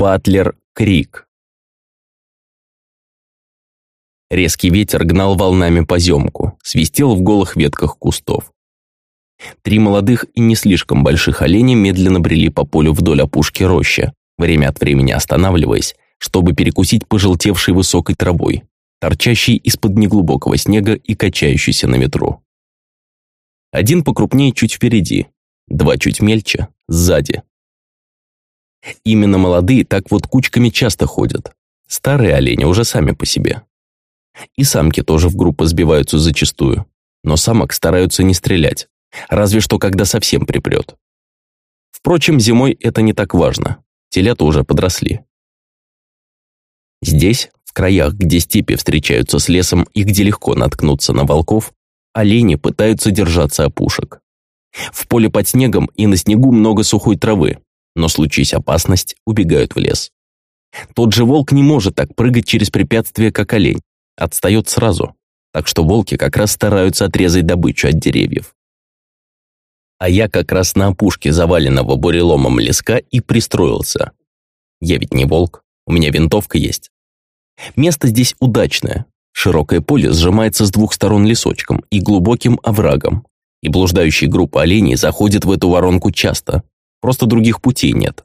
Батлер Крик. Резкий ветер гнал волнами по земку, свистел в голых ветках кустов. Три молодых и не слишком больших оленя медленно брели по полю вдоль опушки рощи, время от времени останавливаясь, чтобы перекусить пожелтевшей высокой травой, торчащей из-под неглубокого снега и качающейся на ветру. Один покрупнее чуть впереди, два чуть мельче, сзади. Именно молодые так вот кучками часто ходят. Старые олени уже сами по себе. И самки тоже в группы сбиваются зачастую. Но самок стараются не стрелять. Разве что когда совсем припрет. Впрочем, зимой это не так важно. Телята уже подросли. Здесь, в краях, где степи встречаются с лесом и где легко наткнуться на волков, олени пытаются держаться опушек. В поле под снегом и на снегу много сухой травы, но случись опасность, убегают в лес. Тот же волк не может так прыгать через препятствия, как олень, отстает сразу, так что волки как раз стараются отрезать добычу от деревьев. А я как раз на опушке заваленного буреломом леска и пристроился. Я ведь не волк, у меня винтовка есть. Место здесь удачное. Широкое поле сжимается с двух сторон лесочком и глубоким оврагом, и блуждающие группы оленей заходят в эту воронку часто, просто других путей нет.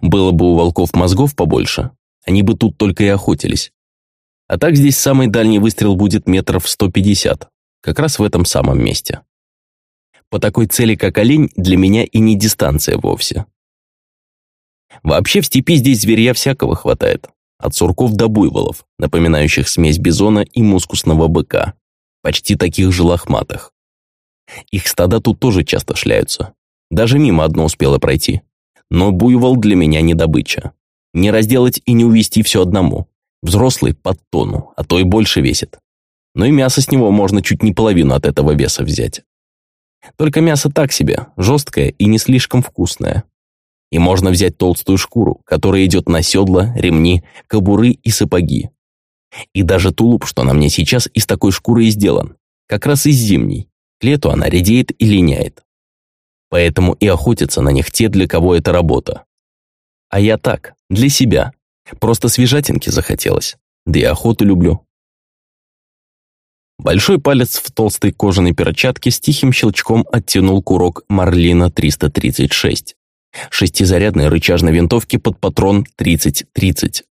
Было бы у волков мозгов побольше, они бы тут только и охотились. А так здесь самый дальний выстрел будет метров 150, как раз в этом самом месте. По такой цели, как олень, для меня и не дистанция вовсе. Вообще в степи здесь зверья всякого хватает. От сурков до буйволов, напоминающих смесь бизона и мускусного быка, почти таких же лохматых. Их стада тут тоже часто шляются. Даже мимо одно успело пройти. Но буйвол для меня не добыча. Не разделать и не увести все одному. Взрослый под тонну, а то и больше весит. Но и мясо с него можно чуть не половину от этого веса взять. Только мясо так себе, жесткое и не слишком вкусное. И можно взять толстую шкуру, которая идет на седла, ремни, кобуры и сапоги. И даже тулуп, что на мне сейчас, из такой шкуры и сделан. Как раз из зимней. К лету она редеет и линяет. Поэтому и охотятся на них те, для кого это работа. А я так, для себя. Просто свежатинки захотелось. Да и охоту люблю. Большой палец в толстой кожаной перчатке с тихим щелчком оттянул курок Марлина 336 шестизарядной рычажной винтовки под патрон 30-30.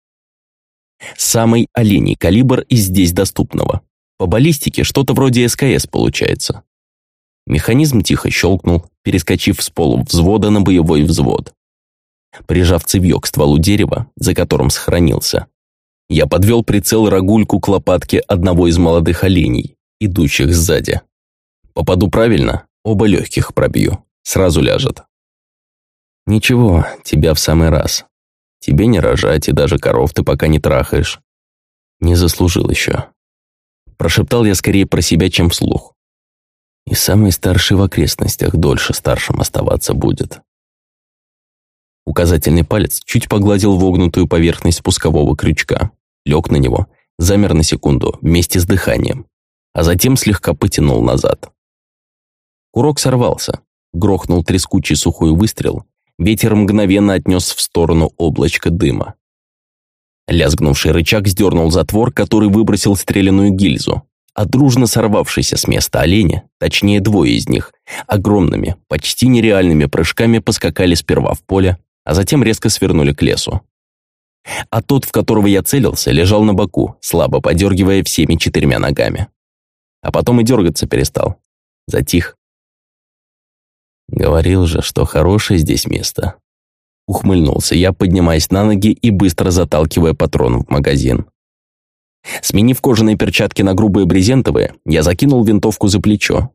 Самый оленей калибр из здесь доступного. По баллистике что-то вроде СКС получается. Механизм тихо щелкнул, перескочив с полу взвода на боевой взвод. Прижав цевьё к стволу дерева, за которым сохранился, я подвел прицел рогульку к лопатке одного из молодых оленей, идущих сзади. Попаду правильно, оба легких пробью, сразу ляжет. Ничего, тебя в самый раз. Тебе не рожать, и даже коров ты пока не трахаешь. Не заслужил еще. Прошептал я скорее про себя, чем вслух. И самый старший в окрестностях дольше старшим оставаться будет. Указательный палец чуть погладил вогнутую поверхность спускового крючка, лег на него, замер на секунду вместе с дыханием, а затем слегка потянул назад. Курок сорвался, грохнул трескучий сухой выстрел, Ветер мгновенно отнес в сторону облачко дыма. Лязгнувший рычаг сдернул затвор, который выбросил стреляную гильзу, а дружно сорвавшийся с места оленя, точнее двое из них, огромными, почти нереальными прыжками поскакали сперва в поле, а затем резко свернули к лесу. А тот, в которого я целился, лежал на боку, слабо подергивая всеми четырьмя ногами. А потом и дергаться перестал. Затих, Говорил же, что хорошее здесь место. Ухмыльнулся я, поднимаясь на ноги и быстро заталкивая патрон в магазин. Сменив кожаные перчатки на грубые брезентовые, я закинул винтовку за плечо.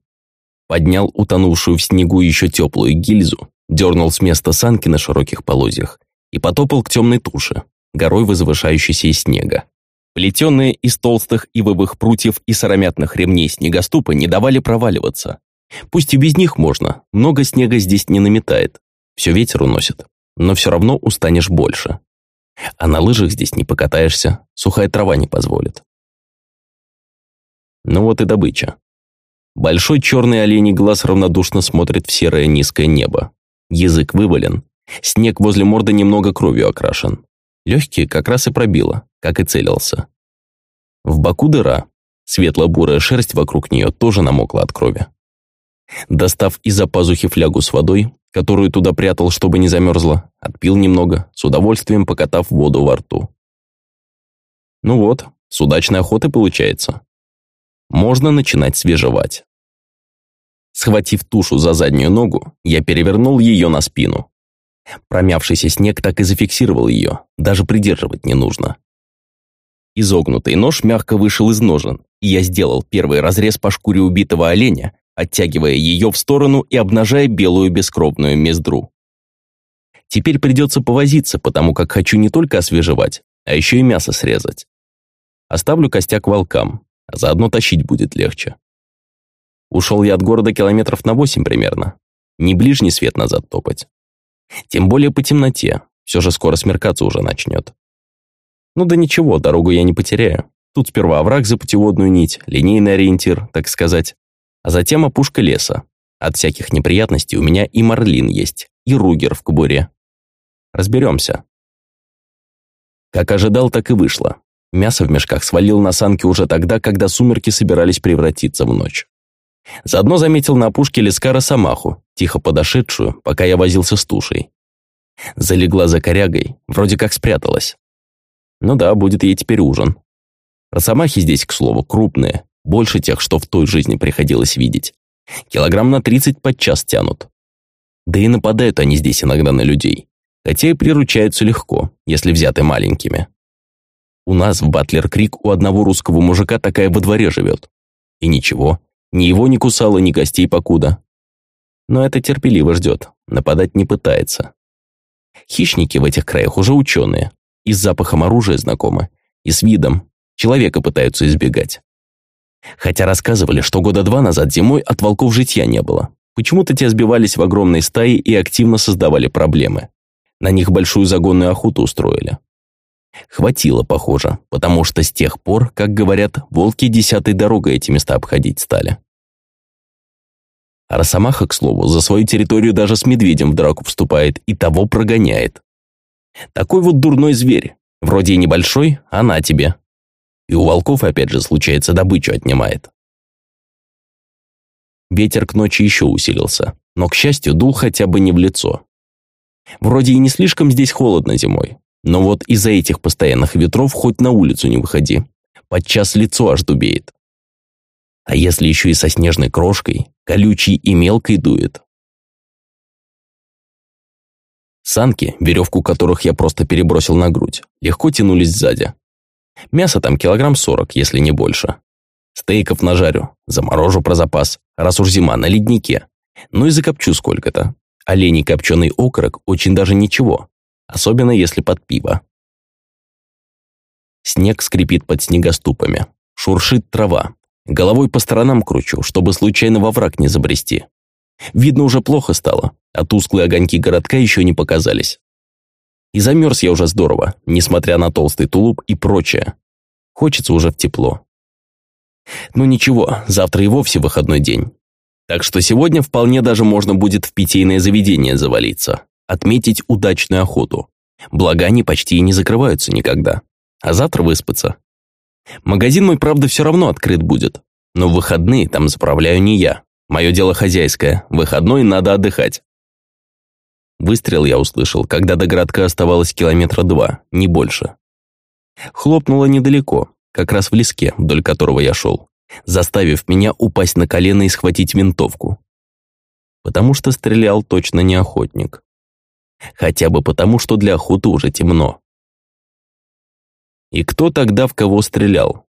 Поднял утонувшую в снегу еще теплую гильзу, дернул с места санки на широких полозьях и потопал к темной туше, горой возвышающейся из снега. Плетенные из толстых ивовых прутьев и сыромятных ремней снегоступы не давали проваливаться, Пусть и без них можно, много снега здесь не наметает. Все ветер уносит, но все равно устанешь больше. А на лыжах здесь не покатаешься, сухая трава не позволит. Ну вот и добыча. Большой черный оленей глаз равнодушно смотрит в серое низкое небо. Язык вывален, Снег возле морды немного кровью окрашен. Легкие как раз и пробило, как и целился. В боку дыра. Светло-бурая шерсть вокруг нее тоже намокла от крови. Достав из-за пазухи флягу с водой, которую туда прятал, чтобы не замерзла, отпил немного, с удовольствием покатав воду во рту. Ну вот, с удачной охоты получается. Можно начинать свежевать. Схватив тушу за заднюю ногу, я перевернул ее на спину. Промявшийся снег так и зафиксировал ее, даже придерживать не нужно. Изогнутый нож мягко вышел из ножен, и я сделал первый разрез по шкуре убитого оленя, оттягивая ее в сторону и обнажая белую бескровную мездру. Теперь придется повозиться, потому как хочу не только освежевать, а еще и мясо срезать. Оставлю костяк волкам, а заодно тащить будет легче. Ушел я от города километров на восемь примерно. Не ближний свет назад топать. Тем более по темноте, все же скоро смеркаться уже начнет. Ну да ничего, дорогу я не потеряю. Тут сперва овраг за путеводную нить, линейный ориентир, так сказать, а затем опушка леса. От всяких неприятностей у меня и марлин есть, и ругер в кобуре. Разберемся. Как ожидал, так и вышло. Мясо в мешках свалил на санки уже тогда, когда сумерки собирались превратиться в ночь. Заодно заметил на опушке леска росомаху, тихо подошедшую, пока я возился с тушей. Залегла за корягой, вроде как спряталась. Ну да, будет ей теперь ужин. Росомахи здесь, к слову, крупные, больше тех, что в той жизни приходилось видеть. Килограмм на 30 подчас тянут. Да и нападают они здесь иногда на людей. Хотя и приручаются легко, если взяты маленькими. У нас в Батлер-Крик у одного русского мужика такая во дворе живет. И ничего, ни его не кусало, ни гостей покуда. Но это терпеливо ждет, нападать не пытается. Хищники в этих краях уже ученые, и с запахом оружия знакомы, и с видом. Человека пытаются избегать. Хотя рассказывали, что года два назад зимой от волков житья не было. Почему-то те сбивались в огромные стаи и активно создавали проблемы. На них большую загонную охоту устроили. Хватило, похоже, потому что с тех пор, как говорят, волки десятой дорогой эти места обходить стали. А Росомаха, к слову, за свою территорию даже с медведем в драку вступает и того прогоняет. Такой вот дурной зверь, вроде и небольшой, а на тебе. И у волков, опять же, случается, добычу отнимает. Ветер к ночи еще усилился, но, к счастью, дул хотя бы не в лицо. Вроде и не слишком здесь холодно зимой, но вот из-за этих постоянных ветров хоть на улицу не выходи. Подчас лицо аж дубеет. А если еще и со снежной крошкой, колючей и мелкой дует. Санки, веревку которых я просто перебросил на грудь, легко тянулись сзади. Мясо там килограмм сорок, если не больше. Стейков нажарю, заморожу про запас, раз уж зима на леднике. Ну и закопчу сколько-то. Оленей копченый окорок очень даже ничего, особенно если под пиво. Снег скрипит под снегоступами, шуршит трава. Головой по сторонам кручу, чтобы случайно во враг не забрести. Видно, уже плохо стало, а тусклые огоньки городка еще не показались. И замерз я уже здорово, несмотря на толстый тулуп и прочее. Хочется уже в тепло. Ну ничего, завтра и вовсе выходной день. Так что сегодня вполне даже можно будет в питейное заведение завалиться, отметить удачную охоту. Благо они почти и не закрываются никогда. А завтра выспаться. Магазин мой, правда, все равно открыт будет. Но выходные там заправляю не я. Мое дело хозяйское. Выходной надо отдыхать. Выстрел я услышал, когда до городка оставалось километра два, не больше. Хлопнуло недалеко, как раз в леске, вдоль которого я шел, заставив меня упасть на колено и схватить винтовку. Потому что стрелял точно не охотник. Хотя бы потому, что для охоты уже темно. И кто тогда в кого стрелял?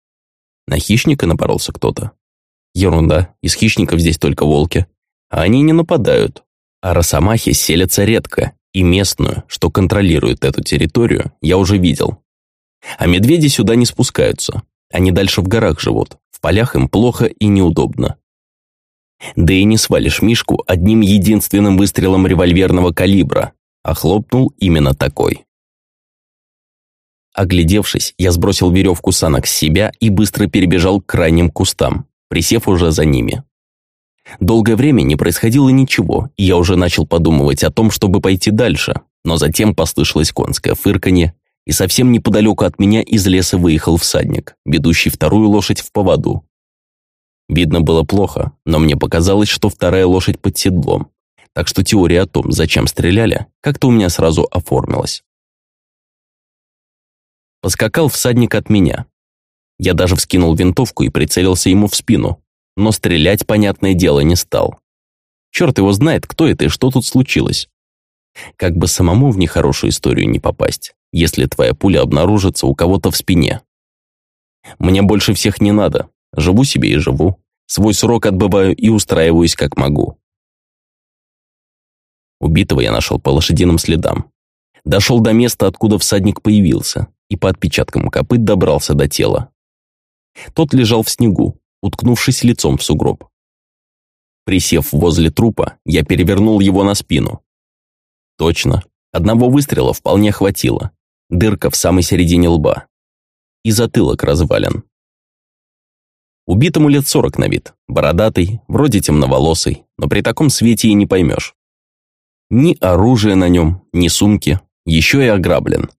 На хищника напоролся кто-то. Ерунда, из хищников здесь только волки. А они не нападают, а росомахи селятся редко, и местную, что контролирует эту территорию, я уже видел. А медведи сюда не спускаются. Они дальше в горах живут. В полях им плохо и неудобно. Да и не свалишь Мишку одним единственным выстрелом револьверного калибра, а хлопнул именно такой. Оглядевшись, я сбросил веревку санок с себя и быстро перебежал к крайним кустам, присев уже за ними. Долгое время не происходило ничего, и я уже начал подумывать о том, чтобы пойти дальше, но затем послышалось конское фырканье, и совсем неподалеку от меня из леса выехал всадник, ведущий вторую лошадь в поводу. Видно было плохо, но мне показалось, что вторая лошадь под седлом, так что теория о том, зачем стреляли, как-то у меня сразу оформилась. Поскакал всадник от меня. Я даже вскинул винтовку и прицелился ему в спину, но стрелять, понятное дело, не стал. Черт его знает, кто это и что тут случилось. Как бы самому в нехорошую историю не попасть, если твоя пуля обнаружится у кого-то в спине. Мне больше всех не надо. Живу себе и живу. Свой срок отбываю и устраиваюсь как могу. Убитого я нашел по лошадиным следам. Дошел до места, откуда всадник появился, и по отпечаткам копыт добрался до тела. Тот лежал в снегу, уткнувшись лицом в сугроб. Присев возле трупа, я перевернул его на спину. Точно, одного выстрела вполне хватило. Дырка в самой середине лба. И затылок развален. Убитому лет сорок на вид, бородатый, вроде темноволосый, но при таком свете и не поймешь. Ни оружия на нем, ни сумки, еще и ограблен.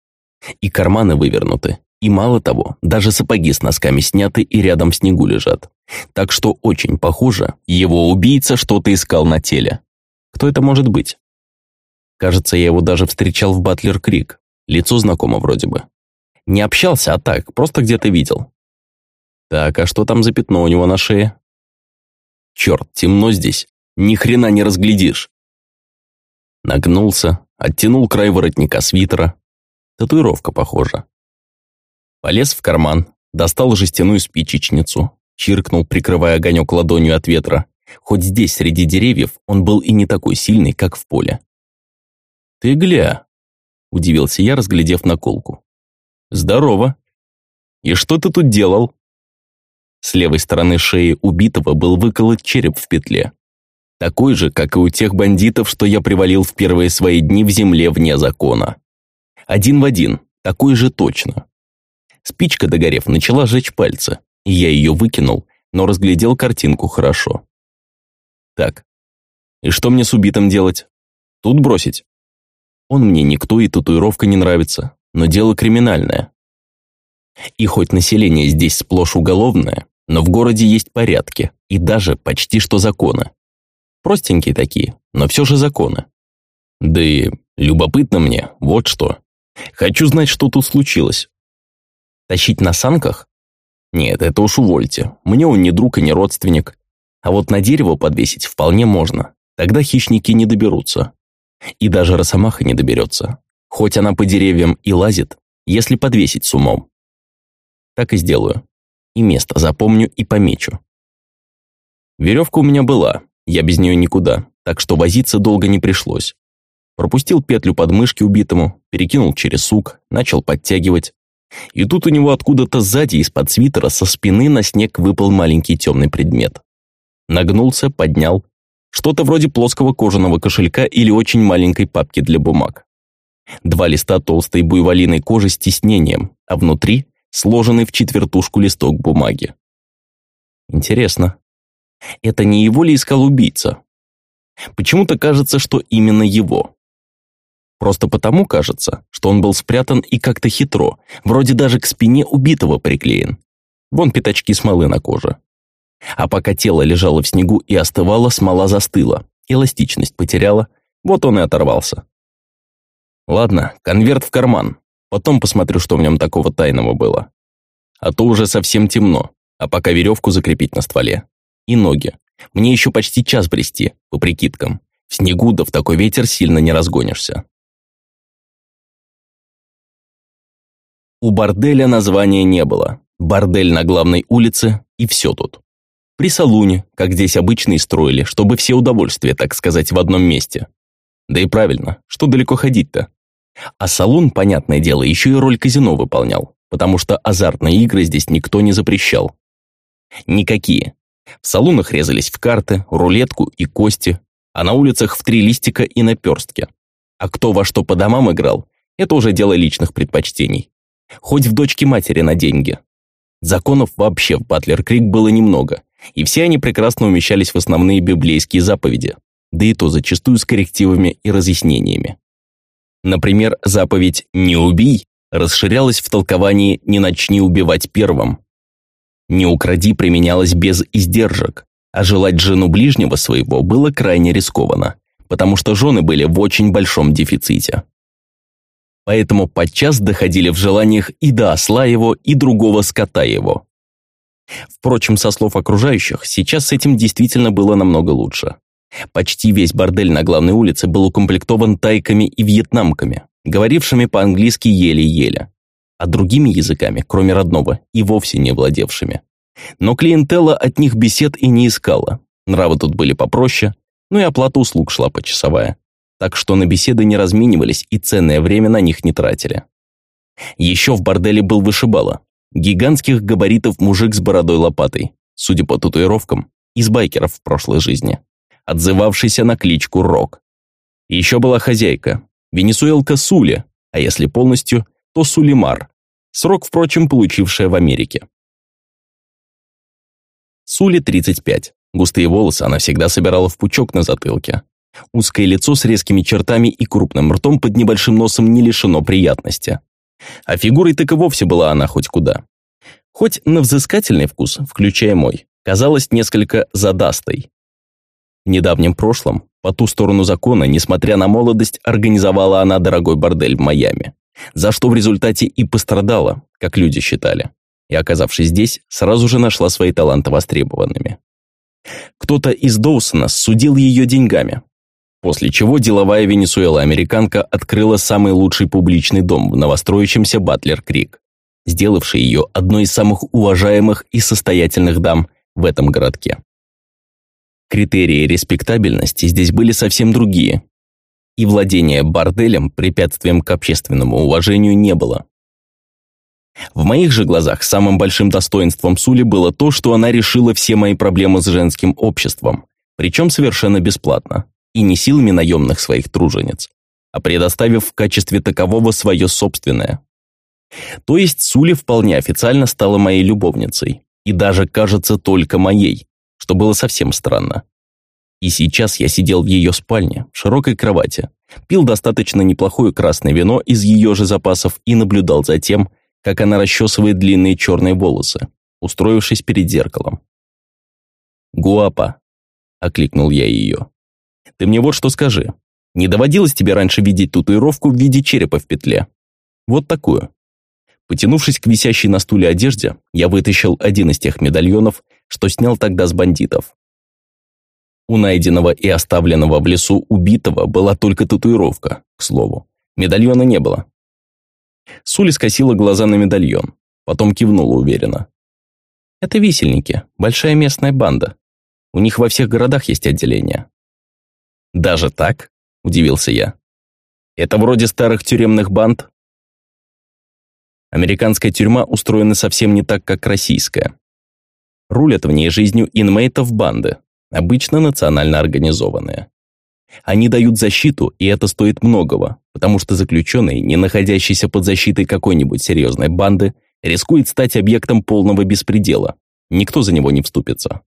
И карманы вывернуты, и мало того, даже сапоги с носками сняты и рядом в снегу лежат. Так что очень похоже, его убийца что-то искал на теле. Кто это может быть? Кажется, я его даже встречал в Батлер Крик. Лицо знакомо вроде бы. Не общался, а так, просто где-то видел. Так, а что там за пятно у него на шее? Черт, темно здесь. Ни хрена не разглядишь. Нагнулся, оттянул край воротника свитера. Татуировка похожа. Полез в карман, достал жестяную спичечницу, чиркнул, прикрывая огонек ладонью от ветра. Хоть здесь, среди деревьев, он был и не такой сильный, как в поле. «Ты гля!» – удивился я, разглядев наколку. «Здорово! И что ты тут делал?» С левой стороны шеи убитого был выколот череп в петле. Такой же, как и у тех бандитов, что я привалил в первые свои дни в земле вне закона. Один в один, такой же точно. Спичка, догорев, начала жечь пальцы, я ее выкинул, но разглядел картинку хорошо. Так, и что мне с убитым делать? Тут бросить? Он мне никто и татуировка не нравится, но дело криминальное. И хоть население здесь сплошь уголовное, но в городе есть порядки и даже почти что законы. Простенькие такие, но все же законы. Да и любопытно мне, вот что. Хочу знать, что тут случилось. Тащить на санках? Нет, это уж увольте. Мне он не друг и не родственник. А вот на дерево подвесить вполне можно. Тогда хищники не доберутся. И даже росомаха не доберется. Хоть она по деревьям и лазит, если подвесить с умом. Так и сделаю. И место запомню и помечу. Веревка у меня была, я без нее никуда, так что возиться долго не пришлось. Пропустил петлю под мышки убитому, перекинул через сук, начал подтягивать. И тут у него откуда-то сзади из-под свитера со спины на снег выпал маленький темный предмет. Нагнулся, поднял. Что-то вроде плоского кожаного кошелька или очень маленькой папки для бумаг. Два листа толстой буйволиной кожи с тиснением, а внутри сложенный в четвертушку листок бумаги. Интересно, это не его ли искал убийца? Почему-то кажется, что именно его. Просто потому кажется, что он был спрятан и как-то хитро, вроде даже к спине убитого приклеен. Вон пятачки смолы на коже. А пока тело лежало в снегу и остывало, смола застыла, эластичность потеряла, вот он и оторвался. Ладно, конверт в карман, потом посмотрю, что в нем такого тайного было. А то уже совсем темно, а пока веревку закрепить на стволе и ноги. Мне еще почти час брести, по прикидкам. В снегу да в такой ветер сильно не разгонишься. У борделя названия не было. Бордель на главной улице, и все тут. При салуне, как здесь обычно и строили, чтобы все удовольствия, так сказать, в одном месте. Да и правильно, что далеко ходить-то? А салон, понятное дело, еще и роль казино выполнял, потому что азартные игры здесь никто не запрещал. Никакие. В салонах резались в карты, рулетку и кости, а на улицах в три листика и наперстки. А кто во что по домам играл, это уже дело личных предпочтений. Хоть в дочке матери на деньги. Законов вообще в Батлер-Крик было немного, и все они прекрасно умещались в основные библейские заповеди, да и то зачастую с коррективами и разъяснениями. Например, заповедь «не убий» расширялась в толковании «не начни убивать первым». «Не укради» применялась без издержек, а желать жену ближнего своего было крайне рискованно, потому что жены были в очень большом дефиците. Поэтому подчас доходили в желаниях и до осла его, и другого скота его. Впрочем, со слов окружающих, сейчас с этим действительно было намного лучше. Почти весь бордель на главной улице был укомплектован тайками и вьетнамками, говорившими по-английски еле-еле, а другими языками, кроме родного, и вовсе не владевшими. Но клиентела от них бесед и не искала. Нравы тут были попроще, ну и оплата услуг шла почасовая. Так что на беседы не разменивались и ценное время на них не тратили. Еще в борделе был вышибала. Гигантских габаритов мужик с бородой лопатой, судя по татуировкам, из байкеров в прошлой жизни отзывавшийся на кличку Рок. Еще была хозяйка, венесуэлка Сули, а если полностью, то Сулимар, срок, впрочем, получившая в Америке. Сули 35. Густые волосы она всегда собирала в пучок на затылке. Узкое лицо с резкими чертами и крупным ртом под небольшим носом не лишено приятности. А фигурой так и вовсе была она хоть куда. Хоть на взыскательный вкус, включая мой, казалась несколько задастой. В недавнем прошлом, по ту сторону закона, несмотря на молодость, организовала она дорогой бордель в Майами, за что в результате и пострадала, как люди считали. И оказавшись здесь, сразу же нашла свои таланты востребованными. Кто-то из Доусона судил ее деньгами, после чего деловая Венесуэла-американка открыла самый лучший публичный дом в новостроящемся Батлер-Крик, сделавший ее одной из самых уважаемых и состоятельных дам в этом городке. Критерии респектабельности здесь были совсем другие. И владение борделем препятствием к общественному уважению не было. В моих же глазах самым большим достоинством Сули было то, что она решила все мои проблемы с женским обществом, причем совершенно бесплатно, и не силами наемных своих тружениц, а предоставив в качестве такового свое собственное. То есть Сули вполне официально стала моей любовницей, и даже, кажется, только моей, что было совсем странно. И сейчас я сидел в ее спальне, в широкой кровати, пил достаточно неплохое красное вино из ее же запасов и наблюдал за тем, как она расчесывает длинные черные волосы, устроившись перед зеркалом. «Гуапа!» – окликнул я ее. «Ты мне вот что скажи. Не доводилось тебе раньше видеть татуировку в виде черепа в петле? Вот такую». Потянувшись к висящей на стуле одежде, я вытащил один из тех медальонов, что снял тогда с бандитов. У найденного и оставленного в лесу убитого была только татуировка, к слову. Медальона не было. Сули скосила глаза на медальон, потом кивнула уверенно. «Это висельники, большая местная банда. У них во всех городах есть отделения». «Даже так?» – удивился я. «Это вроде старых тюремных банд?» Американская тюрьма устроена совсем не так, как российская. Рулят в ней жизнью инмейтов банды, обычно национально организованные. Они дают защиту, и это стоит многого, потому что заключенный, не находящийся под защитой какой-нибудь серьезной банды, рискует стать объектом полного беспредела. Никто за него не вступится.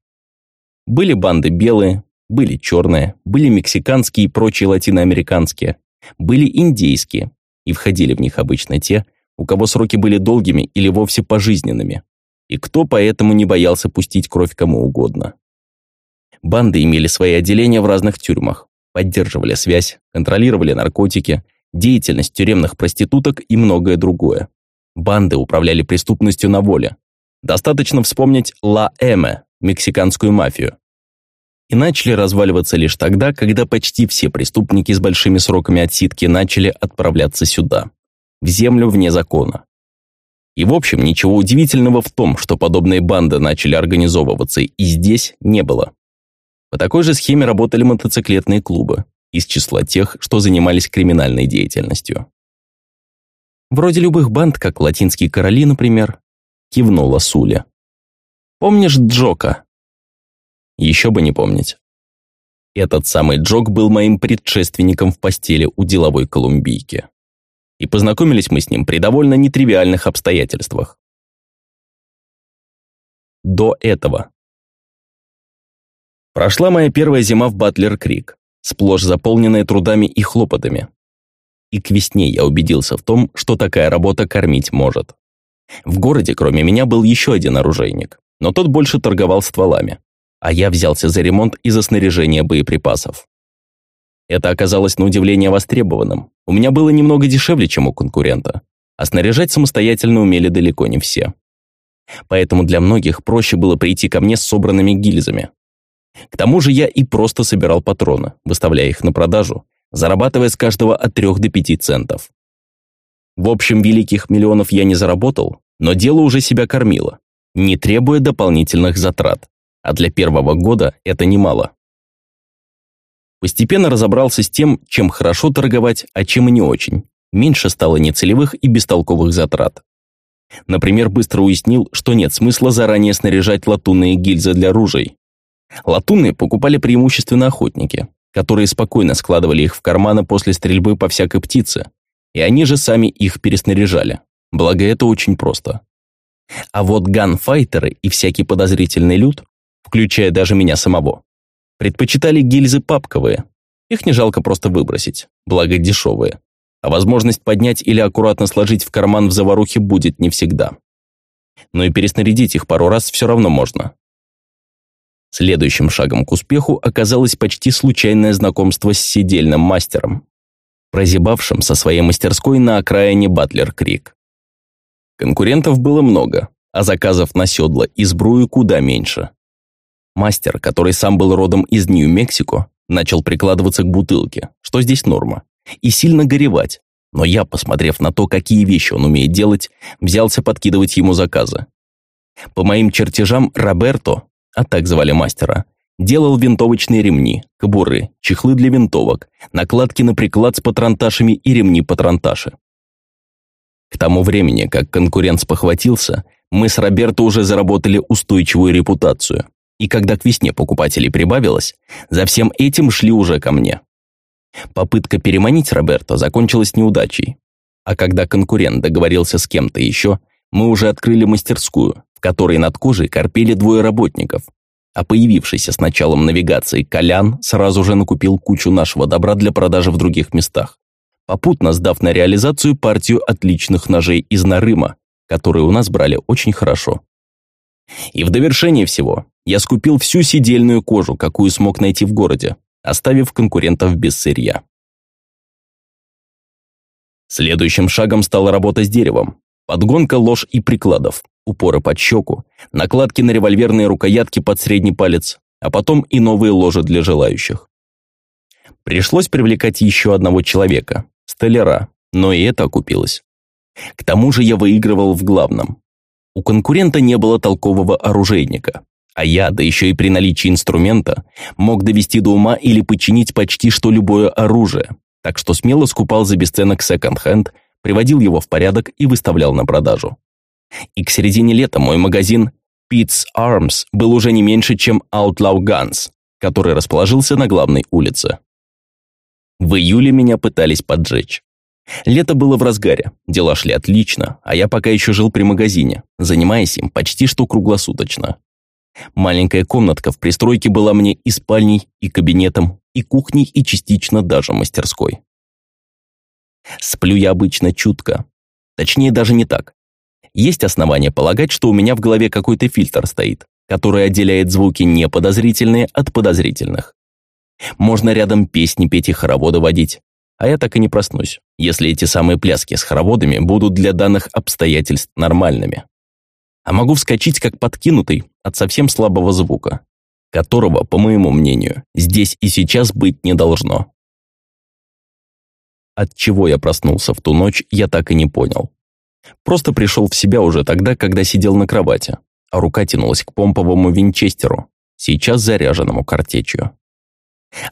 Были банды белые, были черные, были мексиканские и прочие латиноамериканские, были индейские, и входили в них обычно те, у кого сроки были долгими или вовсе пожизненными, и кто поэтому не боялся пустить кровь кому угодно. Банды имели свои отделения в разных тюрьмах, поддерживали связь, контролировали наркотики, деятельность тюремных проституток и многое другое. Банды управляли преступностью на воле. Достаточно вспомнить Ла Эме, мексиканскую мафию. И начали разваливаться лишь тогда, когда почти все преступники с большими сроками отсидки начали отправляться сюда, в землю вне закона. И в общем, ничего удивительного в том, что подобные банды начали организовываться и здесь не было. По такой же схеме работали мотоциклетные клубы, из числа тех, что занимались криминальной деятельностью. Вроде любых банд, как латинские короли, например, кивнула Суля. Помнишь Джока? Еще бы не помнить. Этот самый Джок был моим предшественником в постели у деловой колумбийки. И познакомились мы с ним при довольно нетривиальных обстоятельствах. До этого Прошла моя первая зима в Батлер-Крик, сплошь заполненная трудами и хлопотами. И к весне я убедился в том, что такая работа кормить может. В городе, кроме меня, был еще один оружейник, но тот больше торговал стволами, а я взялся за ремонт и за снаряжение боеприпасов. Это оказалось на удивление востребованным. У меня было немного дешевле, чем у конкурента, а снаряжать самостоятельно умели далеко не все. Поэтому для многих проще было прийти ко мне с собранными гильзами. К тому же я и просто собирал патроны, выставляя их на продажу, зарабатывая с каждого от 3 до 5 центов. В общем, великих миллионов я не заработал, но дело уже себя кормило, не требуя дополнительных затрат. А для первого года это немало. Постепенно разобрался с тем, чем хорошо торговать, а чем не очень. Меньше стало нецелевых и бестолковых затрат. Например, быстро уяснил, что нет смысла заранее снаряжать латунные гильзы для ружей. Латунные покупали преимущественно охотники, которые спокойно складывали их в карманы после стрельбы по всякой птице, и они же сами их переснаряжали. Благо это очень просто. А вот ганфайтеры и всякий подозрительный люд, включая даже меня самого, предпочитали гильзы папковые. Их не жалко просто выбросить, благо дешевые. А возможность поднять или аккуратно сложить в карман в заварухе будет не всегда. Но и переснарядить их пару раз все равно можно. Следующим шагом к успеху оказалось почти случайное знакомство с сидельным мастером, прозябавшим со своей мастерской на окраине Батлер-Крик. Конкурентов было много, а заказов на седла и сбрую куда меньше. Мастер, который сам был родом из Нью-Мексико, начал прикладываться к бутылке, что здесь норма, и сильно горевать. Но я, посмотрев на то, какие вещи он умеет делать, взялся подкидывать ему заказы. По моим чертежам, Роберто, а так звали мастера, делал винтовочные ремни, кобуры, чехлы для винтовок, накладки на приклад с патронташами и ремни-патронташи. К тому времени, как конкурент спохватился, мы с Роберто уже заработали устойчивую репутацию и когда к весне покупателей прибавилось, за всем этим шли уже ко мне. Попытка переманить Роберто закончилась неудачей, а когда конкурент договорился с кем-то еще, мы уже открыли мастерскую, в которой над кожей корпели двое работников, а появившийся с началом навигации Колян сразу же накупил кучу нашего добра для продажи в других местах, попутно сдав на реализацию партию отличных ножей из Нарыма, которые у нас брали очень хорошо. И в довершение всего, я скупил всю сидельную кожу, какую смог найти в городе, оставив конкурентов без сырья. Следующим шагом стала работа с деревом. Подгонка лож и прикладов, упоры под щеку, накладки на револьверные рукоятки под средний палец, а потом и новые ложи для желающих. Пришлось привлекать еще одного человека, столяра, но и это окупилось. К тому же я выигрывал в главном. У конкурента не было толкового оружейника, а я, да еще и при наличии инструмента, мог довести до ума или починить почти что любое оружие, так что смело скупал за бесценок секонд-хенд, приводил его в порядок и выставлял на продажу. И к середине лета мой магазин Pete's Arms был уже не меньше, чем Outlaw Guns, который расположился на главной улице. В июле меня пытались поджечь. Лето было в разгаре, дела шли отлично, а я пока еще жил при магазине, занимаясь им почти что круглосуточно. Маленькая комнатка в пристройке была мне и спальней, и кабинетом, и кухней, и частично даже мастерской. Сплю я обычно чутко. Точнее, даже не так. Есть основания полагать, что у меня в голове какой-то фильтр стоит, который отделяет звуки неподозрительные от подозрительных. Можно рядом песни петь и хороводы водить, а я так и не проснусь, если эти самые пляски с хороводами будут для данных обстоятельств нормальными а могу вскочить как подкинутый от совсем слабого звука, которого, по моему мнению, здесь и сейчас быть не должно. От чего я проснулся в ту ночь, я так и не понял. Просто пришел в себя уже тогда, когда сидел на кровати, а рука тянулась к помповому винчестеру, сейчас заряженному картечью.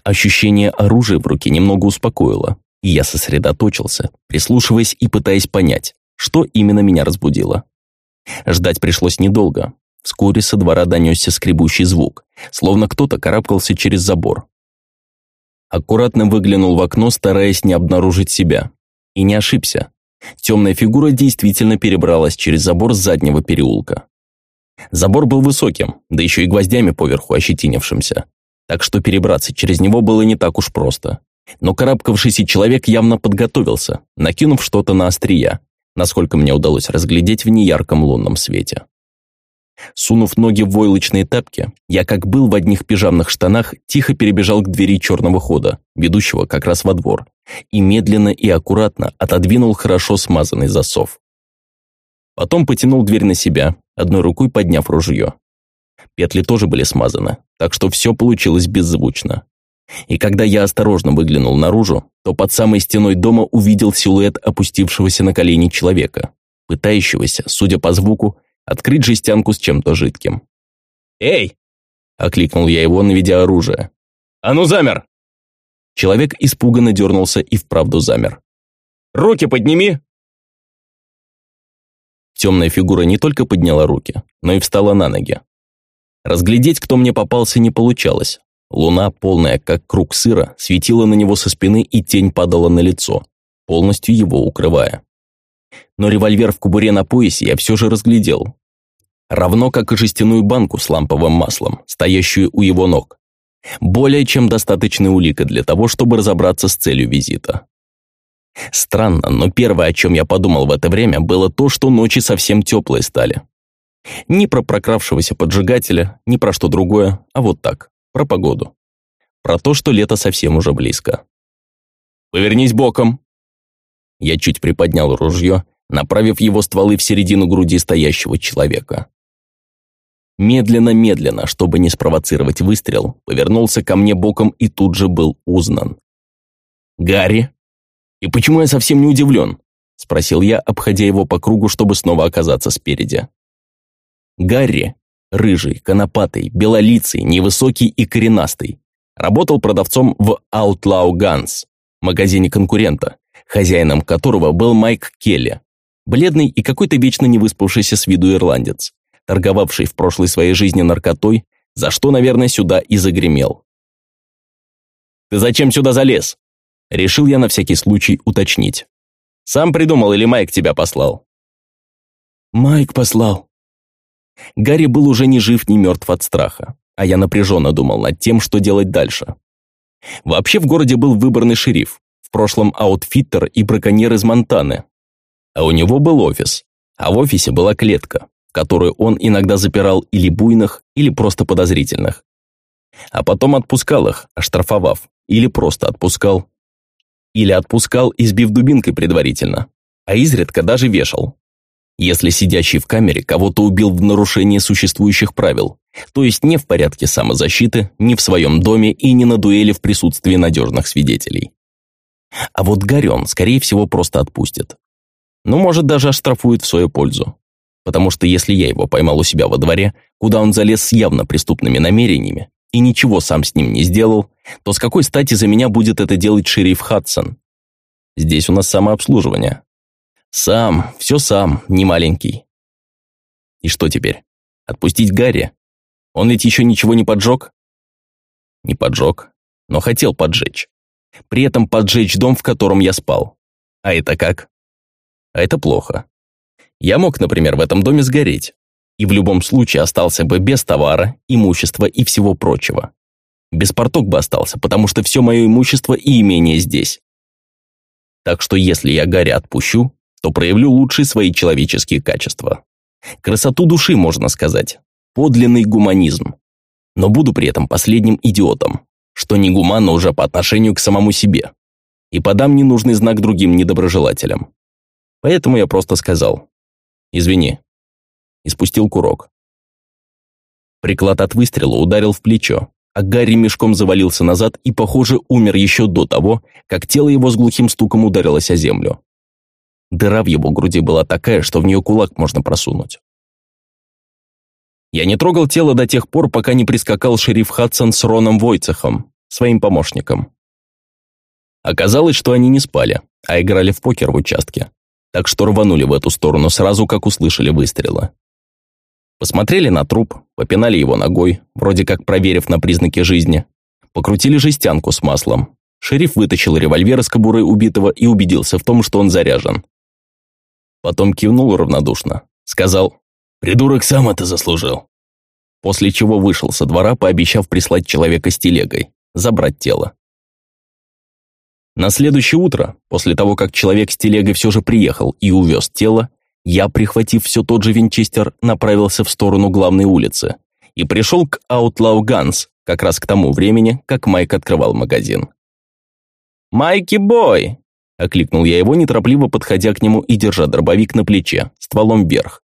Ощущение оружия в руке немного успокоило, и я сосредоточился, прислушиваясь и пытаясь понять, что именно меня разбудило. Ждать пришлось недолго. Вскоре со двора донесся скребущий звук, словно кто-то карабкался через забор. Аккуратно выглянул в окно, стараясь не обнаружить себя. И не ошибся. Темная фигура действительно перебралась через забор с заднего переулка. Забор был высоким, да еще и гвоздями поверху ощетинившимся. Так что перебраться через него было не так уж просто. Но карабкавшийся человек явно подготовился, накинув что-то на острия, насколько мне удалось разглядеть в неярком лунном свете. Сунув ноги в войлочные тапки, я, как был в одних пижамных штанах, тихо перебежал к двери черного хода, ведущего как раз во двор, и медленно и аккуратно отодвинул хорошо смазанный засов. Потом потянул дверь на себя, одной рукой подняв ружье. Петли тоже были смазаны, так что все получилось беззвучно. И когда я осторожно выглянул наружу, то под самой стеной дома увидел силуэт опустившегося на колени человека, пытающегося, судя по звуку, открыть жестянку с чем-то жидким. «Эй!» – окликнул я его, наведя оружие. «А ну замер!» Человек испуганно дернулся и вправду замер. «Руки подними!» Темная фигура не только подняла руки, но и встала на ноги. Разглядеть, кто мне попался, не получалось. Луна, полная как круг сыра, светила на него со спины и тень падала на лицо, полностью его укрывая. Но револьвер в кобуре на поясе я все же разглядел. Равно как и жестяную банку с ламповым маслом, стоящую у его ног. Более чем достаточная улика для того, чтобы разобраться с целью визита. Странно, но первое, о чем я подумал в это время, было то, что ночи совсем теплые стали. Ни про прокравшегося поджигателя, ни про что другое, а вот так, про погоду. Про то, что лето совсем уже близко. «Повернись боком!» Я чуть приподнял ружье, направив его стволы в середину груди стоящего человека. Медленно-медленно, чтобы не спровоцировать выстрел, повернулся ко мне боком и тут же был узнан. «Гарри?» «И почему я совсем не удивлен?» – спросил я, обходя его по кругу, чтобы снова оказаться спереди. Гарри, рыжий, конопатый, белолицый, невысокий и коренастый, работал продавцом в Outlaw Guns, магазине конкурента, хозяином которого был Майк Келли, бледный и какой-то вечно не выспавшийся с виду ирландец, торговавший в прошлой своей жизни наркотой, за что, наверное, сюда и загремел. «Ты зачем сюда залез?» Решил я на всякий случай уточнить. «Сам придумал или Майк тебя послал?» «Майк послал». Гарри был уже ни жив, ни мертв от страха, а я напряженно думал над тем, что делать дальше. Вообще в городе был выборный шериф, в прошлом outfitter и браконьер из Монтаны. А у него был офис, а в офисе была клетка, которую он иногда запирал или буйных, или просто подозрительных. А потом отпускал их, оштрафовав, или просто отпускал, или отпускал, избив дубинкой предварительно, а изредка даже вешал. Если сидящий в камере кого-то убил в нарушении существующих правил, то есть не в порядке самозащиты, не в своем доме и не на дуэли в присутствии надежных свидетелей. А вот Гарен, скорее всего, просто отпустит. Ну, может, даже оштрафует в свою пользу. Потому что если я его поймал у себя во дворе, куда он залез с явно преступными намерениями, и ничего сам с ним не сделал, то с какой стати за меня будет это делать шериф Хадсон? Здесь у нас самообслуживание. Сам, все сам, не маленький. И что теперь? Отпустить Гарри? Он ведь еще ничего не поджег? Не поджег, но хотел поджечь. При этом поджечь дом, в котором я спал. А это как? А это плохо. Я мог, например, в этом доме сгореть и в любом случае остался бы без товара, имущества и всего прочего. Без порток бы остался, потому что все мое имущество и имение здесь. Так что если я Гарри отпущу, то проявлю лучшие свои человеческие качества. Красоту души, можно сказать. Подлинный гуманизм. Но буду при этом последним идиотом, что не гуманно уже по отношению к самому себе. И подам ненужный знак другим недоброжелателям. Поэтому я просто сказал. Извини, и спустил курок. Приклад от выстрела ударил в плечо, а Гарри мешком завалился назад и, похоже, умер еще до того, как тело его с глухим стуком ударилось о землю. Дыра в его груди была такая, что в нее кулак можно просунуть. Я не трогал тело до тех пор, пока не прискакал шериф Хадсон с Роном Войцехом, своим помощником. Оказалось, что они не спали, а играли в покер в участке, так что рванули в эту сторону сразу, как услышали выстрелы. Посмотрели на труп, попинали его ногой, вроде как проверив на признаки жизни. Покрутили жестянку с маслом. Шериф вытащил револьвер из кобуры убитого и убедился в том, что он заряжен. Потом кивнул равнодушно. Сказал, «Придурок сам это заслужил». После чего вышел со двора, пообещав прислать человека с телегой, забрать тело. На следующее утро, после того, как человек с телегой все же приехал и увез тело, я, прихватив все тот же винчестер, направился в сторону главной улицы и пришел к Outlaw Guns как раз к тому времени, как Майк открывал магазин. «Майки Бой!» – окликнул я его, неторопливо подходя к нему и держа дробовик на плече, стволом вверх.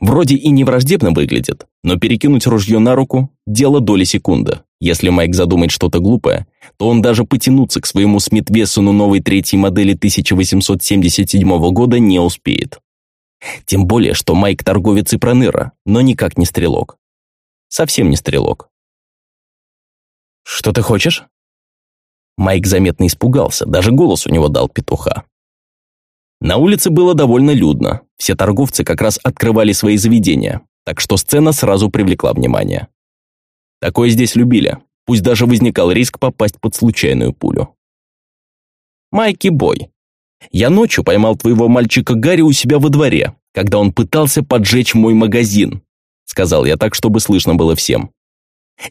Вроде и не враждебно выглядит, но перекинуть ружье на руку – дело доли секунды. Если Майк задумает что-то глупое, то он даже потянуться к своему Смит Вессону новой третьей модели 1877 года не успеет. Тем более, что Майк торговец и проныра, но никак не стрелок. Совсем не стрелок. «Что ты хочешь?» Майк заметно испугался, даже голос у него дал петуха. На улице было довольно людно, все торговцы как раз открывали свои заведения, так что сцена сразу привлекла внимание. Такое здесь любили, пусть даже возникал риск попасть под случайную пулю. Майки Бой. Я ночью поймал твоего мальчика Гарри у себя во дворе, когда он пытался поджечь мой магазин, сказал я так, чтобы слышно было всем.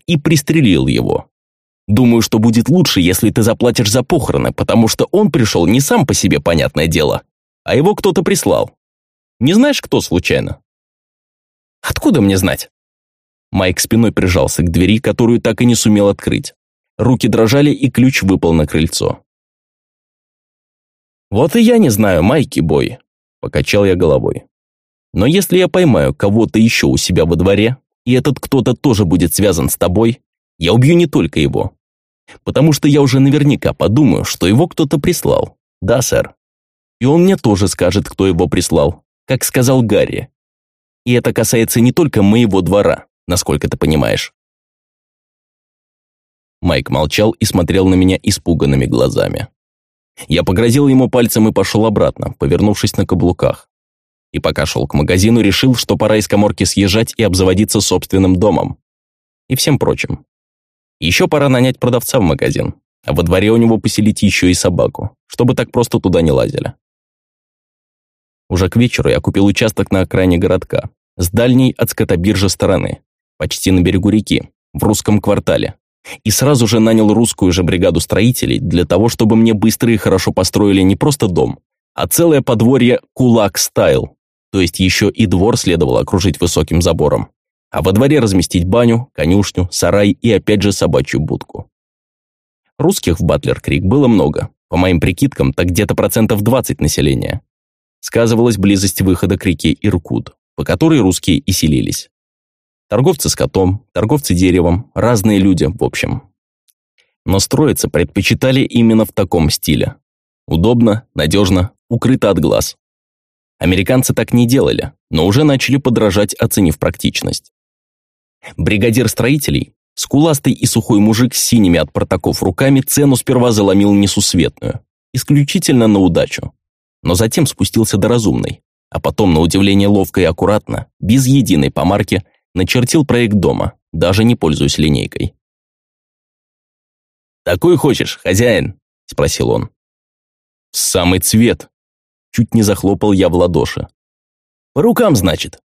И пристрелил его. Думаю, что будет лучше, если ты заплатишь за похороны, потому что он пришел не сам по себе, понятное дело, а его кто-то прислал. Не знаешь, кто случайно? Откуда мне знать? Майк спиной прижался к двери, которую так и не сумел открыть. Руки дрожали, и ключ выпал на крыльцо. «Вот и я не знаю, Майки Бой», – покачал я головой. «Но если я поймаю кого-то еще у себя во дворе, и этот кто-то тоже будет связан с тобой, я убью не только его. Потому что я уже наверняка подумаю, что его кто-то прислал. Да, сэр. И он мне тоже скажет, кто его прислал, как сказал Гарри. И это касается не только моего двора, насколько ты понимаешь. Майк молчал и смотрел на меня испуганными глазами. Я погрозил ему пальцем и пошел обратно, повернувшись на каблуках. И пока шел к магазину, решил, что пора из коморки съезжать и обзаводиться собственным домом. И всем прочим. Еще пора нанять продавца в магазин, а во дворе у него поселить еще и собаку, чтобы так просто туда не лазили. Уже к вечеру я купил участок на окраине городка, с дальней от скотобиржи стороны, почти на берегу реки, в русском квартале. И сразу же нанял русскую же бригаду строителей для того, чтобы мне быстро и хорошо построили не просто дом, а целое подворье кулак-стайл, то есть еще и двор следовало окружить высоким забором, а во дворе разместить баню, конюшню, сарай и опять же собачью будку. Русских в Батлер-Крик было много, по моим прикидкам, так где-то процентов 20 населения. Сказывалась близость выхода к реке Иркут, по которой русские и селились. Торговцы скотом, торговцы деревом, разные люди, в общем. Но строиться предпочитали именно в таком стиле. Удобно, надежно, укрыто от глаз. Американцы так не делали, но уже начали подражать, оценив практичность. Бригадир строителей, скуластый и сухой мужик с синими от протоков руками, цену сперва заломил несусветную, исключительно на удачу. Но затем спустился до разумной, а потом, на удивление ловко и аккуратно, без единой помарки, начертил проект дома, даже не пользуясь линейкой. «Такой хочешь, хозяин?» – спросил он. «Самый цвет!» Чуть не захлопал я в ладоши. «По рукам, значит?»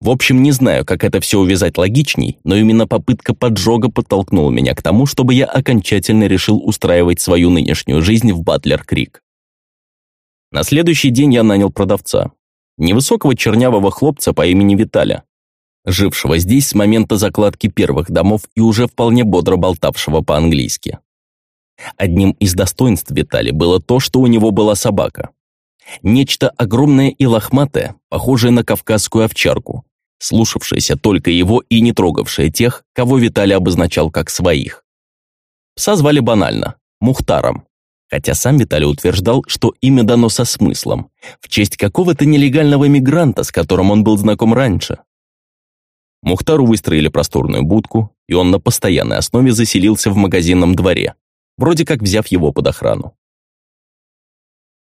В общем, не знаю, как это все увязать логичней, но именно попытка поджога подтолкнула меня к тому, чтобы я окончательно решил устраивать свою нынешнюю жизнь в Батлер-Крик. На следующий день я нанял продавца. Невысокого чернявого хлопца по имени Виталя, жившего здесь с момента закладки первых домов и уже вполне бодро болтавшего по-английски. Одним из достоинств Витали было то, что у него была собака. Нечто огромное и лохматое, похожее на кавказскую овчарку, слушавшаяся только его и не трогавшая тех, кого Виталий обозначал как своих. Пса звали банально – Мухтаром. Хотя сам Виталий утверждал, что имя дано со смыслом, в честь какого-то нелегального мигранта, с которым он был знаком раньше. Мухтару выстроили просторную будку, и он на постоянной основе заселился в магазинном дворе, вроде как взяв его под охрану.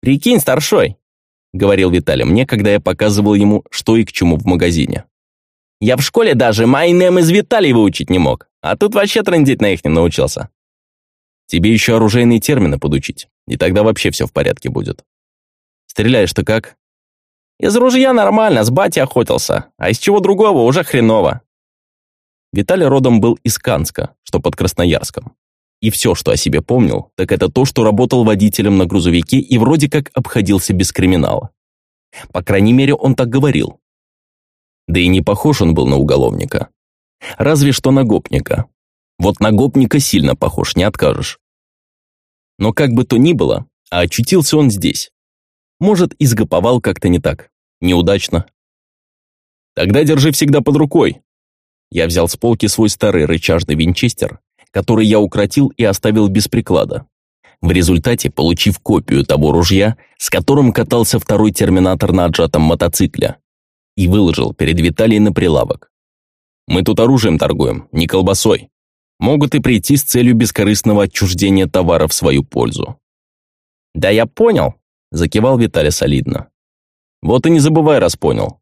«Прикинь, старшой!» — говорил Виталий мне, когда я показывал ему, что и к чему в магазине. «Я в школе даже «My name из Виталий» выучить не мог, а тут вообще трындеть на их не научился. Тебе еще оружейные термины подучить, и тогда вообще все в порядке будет. Стреляешь ты как? Из ружья нормально, с батей охотился, а из чего другого уже хреново. Виталий родом был из Канска, что под Красноярском. И все, что о себе помнил, так это то, что работал водителем на грузовике и вроде как обходился без криминала. По крайней мере, он так говорил. Да и не похож он был на уголовника. Разве что на гопника. Вот на гопника сильно похож, не откажешь. Но как бы то ни было, а очутился он здесь. Может, изгоповал как-то не так. Неудачно. Тогда держи всегда под рукой. Я взял с полки свой старый рычажный винчестер, который я укротил и оставил без приклада. В результате, получив копию того ружья, с которым катался второй терминатор на отжатом мотоцикле, и выложил перед Виталием на прилавок. Мы тут оружием торгуем, не колбасой. Могут и прийти с целью бескорыстного отчуждения товара в свою пользу. «Да я понял», – закивал Виталий солидно. «Вот и не забывай, раз понял».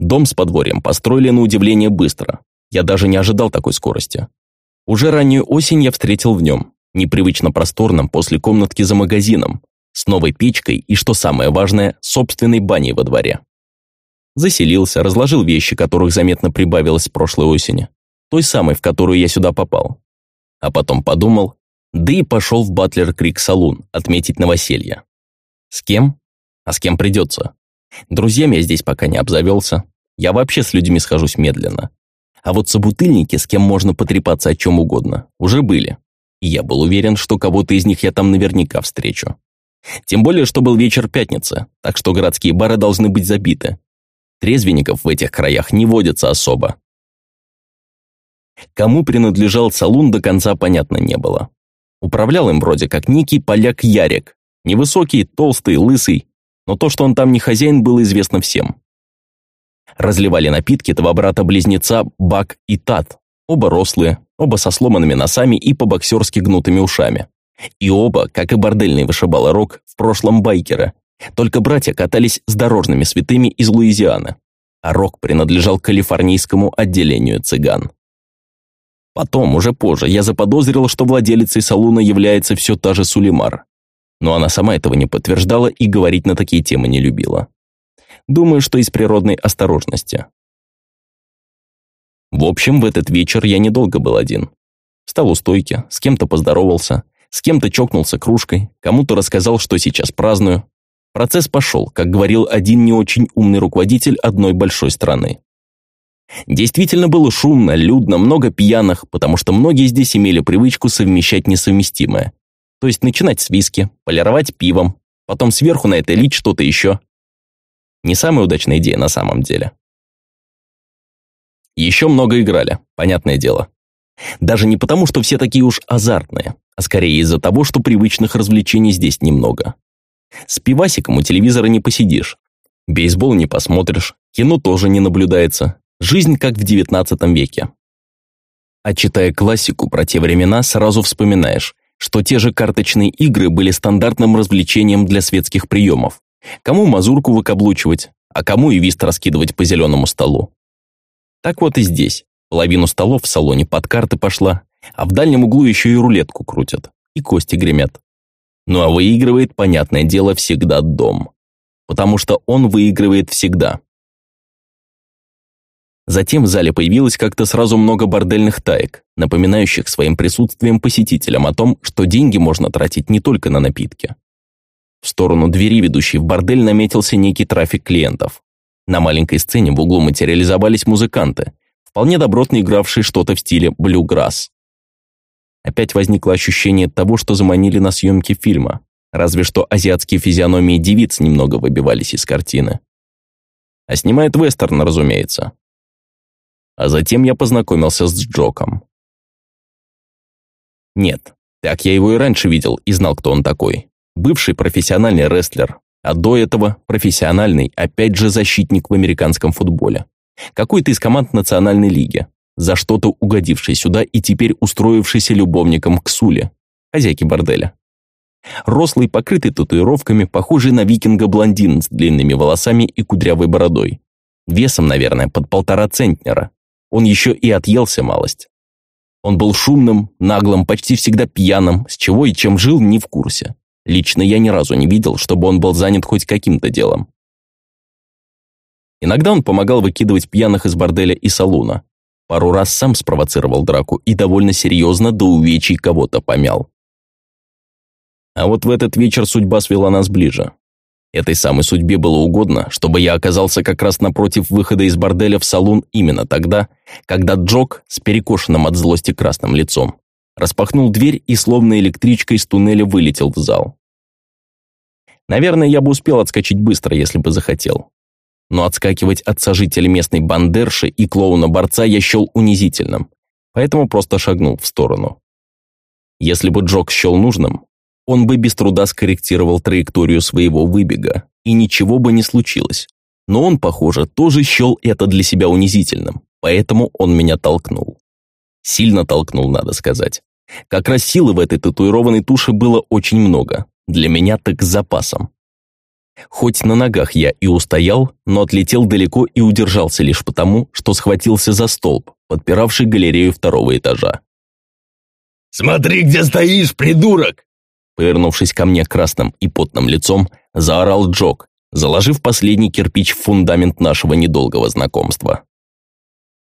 Дом с подворьем построили на удивление быстро. Я даже не ожидал такой скорости. Уже раннюю осень я встретил в нем, непривычно просторном после комнатки за магазином, с новой печкой и, что самое важное, собственной баней во дворе. Заселился, разложил вещи, которых заметно прибавилось с прошлой осени, той самой, в которую я сюда попал. А потом подумал, да и пошел в Батлер Крик Салун отметить новоселье. С кем? А с кем придется. Друзьями я здесь пока не обзавелся. Я вообще с людьми схожусь медленно. А вот собутыльники, с кем можно потрепаться о чем угодно, уже были. И я был уверен, что кого-то из них я там наверняка встречу. Тем более, что был вечер пятницы, так что городские бары должны быть забиты. Трезвенников в этих краях не водится особо. Кому принадлежал салун, до конца понятно не было. Управлял им вроде как некий поляк Ярик. Невысокий, толстый, лысый. Но то, что он там не хозяин, было известно всем. Разливали напитки два брата-близнеца Бак и Тат. Оба рослые, оба со сломанными носами и по-боксерски гнутыми ушами. И оба, как и бордельный вышибала Рок, в прошлом байкера. Только братья катались с дорожными святыми из Луизианы. А Рок принадлежал калифорнийскому отделению цыган. Потом, уже позже, я заподозрил, что владелицей салуна является все та же Сулеймар. Но она сама этого не подтверждала и говорить на такие темы не любила. Думаю, что из природной осторожности. В общем, в этот вечер я недолго был один. Встал у стойки, с кем-то поздоровался, с кем-то чокнулся кружкой, кому-то рассказал, что сейчас праздную. Процесс пошел, как говорил один не очень умный руководитель одной большой страны. Действительно было шумно, людно, много пьяных, потому что многие здесь имели привычку совмещать несовместимое. То есть начинать с виски, полировать пивом, потом сверху на это лить что-то еще. Не самая удачная идея на самом деле. Еще много играли, понятное дело. Даже не потому, что все такие уж азартные, а скорее из-за того, что привычных развлечений здесь немного. С пивасиком у телевизора не посидишь. Бейсбол не посмотришь, кино тоже не наблюдается, Жизнь как в XIX веке. А читая классику про те времена, сразу вспоминаешь, что те же карточные игры были стандартным развлечением для светских приемов. Кому мазурку выкаблучивать, а кому и вист раскидывать по зеленому столу. Так вот и здесь. Половину столов в салоне под карты пошла, а в дальнем углу еще и рулетку крутят, и кости гремят. Ну а выигрывает, понятное дело, всегда дом. Потому что он выигрывает всегда. Затем в зале появилось как-то сразу много бордельных таек, напоминающих своим присутствием посетителям о том, что деньги можно тратить не только на напитки. В сторону двери, ведущей в бордель, наметился некий трафик клиентов. На маленькой сцене в углу материализовались музыканты, вполне добротно игравшие что-то в стиле блюграсс. Опять возникло ощущение того, что заманили на съемки фильма, разве что азиатские физиономии девиц немного выбивались из картины. А снимает вестерн, разумеется, а затем я познакомился с Джоком. Нет, так я его и раньше видел и знал, кто он такой. Бывший профессиональный рестлер, а до этого профессиональный, опять же, защитник в американском футболе. Какой-то из команд Национальной лиги, за что-то угодивший сюда и теперь устроившийся любовником к Суле, хозяйке борделя. Рослый, покрытый татуировками, похожий на викинга-блондин с длинными волосами и кудрявой бородой. Весом, наверное, под полтора центнера. Он еще и отъелся малость. Он был шумным, наглым, почти всегда пьяным, с чего и чем жил, не в курсе. Лично я ни разу не видел, чтобы он был занят хоть каким-то делом. Иногда он помогал выкидывать пьяных из борделя и салуна. Пару раз сам спровоцировал драку и довольно серьезно до увечий кого-то помял. А вот в этот вечер судьба свела нас ближе. Этой самой судьбе было угодно, чтобы я оказался как раз напротив выхода из борделя в салон именно тогда, когда Джок с перекошенным от злости красным лицом распахнул дверь и словно электричка из туннеля вылетел в зал. Наверное, я бы успел отскочить быстро, если бы захотел. Но отскакивать от сожителя местной бандерши и клоуна-борца я счел унизительным, поэтому просто шагнул в сторону. Если бы Джок счел нужным, он бы без труда скорректировал траекторию своего выбега, и ничего бы не случилось. Но он, похоже, тоже счел это для себя унизительным, поэтому он меня толкнул. Сильно толкнул, надо сказать. Как раз силы в этой татуированной туше было очень много, для меня так с запасом. Хоть на ногах я и устоял, но отлетел далеко и удержался лишь потому, что схватился за столб, подпиравший галерею второго этажа. «Смотри, где стоишь, придурок!» Повернувшись ко мне красным и потным лицом, заорал Джок, заложив последний кирпич в фундамент нашего недолгого знакомства.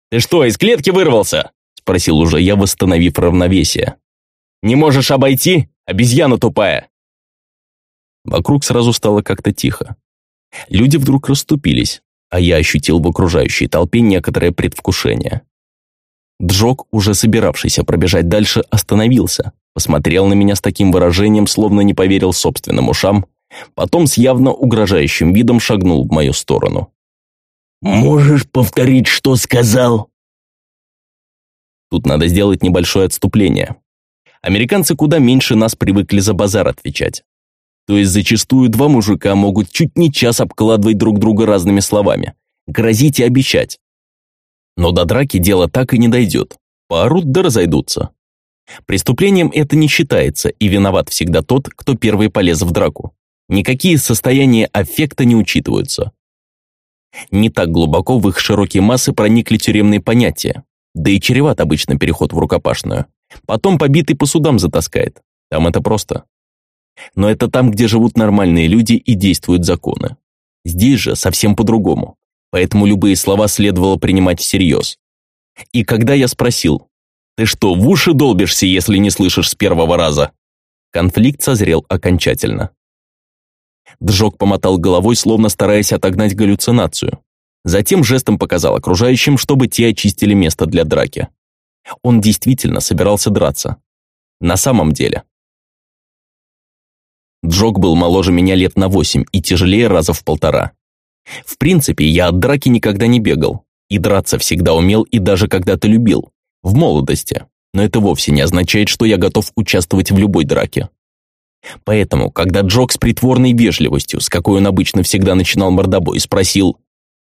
«Ты что, из клетки вырвался?» – спросил уже я, восстановив равновесие. «Не можешь обойти? Обезьяна тупая!» Вокруг сразу стало как-то тихо. Люди вдруг расступились, а я ощутил в окружающей толпе некоторое предвкушение. Джок, уже собиравшийся пробежать дальше, остановился, посмотрел на меня с таким выражением, словно не поверил собственным ушам, потом с явно угрожающим видом шагнул в мою сторону. «Можешь повторить, что сказал?» Тут надо сделать небольшое отступление. Американцы куда меньше нас привыкли за базар отвечать. То есть зачастую два мужика могут чуть не час обкладывать друг друга разными словами, грозить и обещать. Но до драки дело так и не дойдет. Поорут да разойдутся. Преступлением это не считается, и виноват всегда тот, кто первый полез в драку. Никакие состояния аффекта не учитываются. Не так глубоко в их широкие массы проникли тюремные понятия, да и чреват обычно переход в рукопашную. Потом побитый по судам затаскает. Там это просто. Но это там, где живут нормальные люди и действуют законы. Здесь же совсем по-другому. Поэтому любые слова следовало принимать всерьез. И когда я спросил, ты что, в уши долбишься, если не слышишь с первого раза?» Конфликт созрел окончательно. Джок помотал головой, словно стараясь отогнать галлюцинацию. Затем жестом показал окружающим, чтобы те очистили место для драки. Он действительно собирался драться. На самом деле. Джок был моложе меня лет на восемь и тяжелее раза в полтора. В принципе, я от драки никогда не бегал. И драться всегда умел и даже когда-то любил в молодости, но это вовсе не означает, что я готов участвовать в любой драке. Поэтому, когда Джок с притворной вежливостью, с какой он обычно всегда начинал мордобой, спросил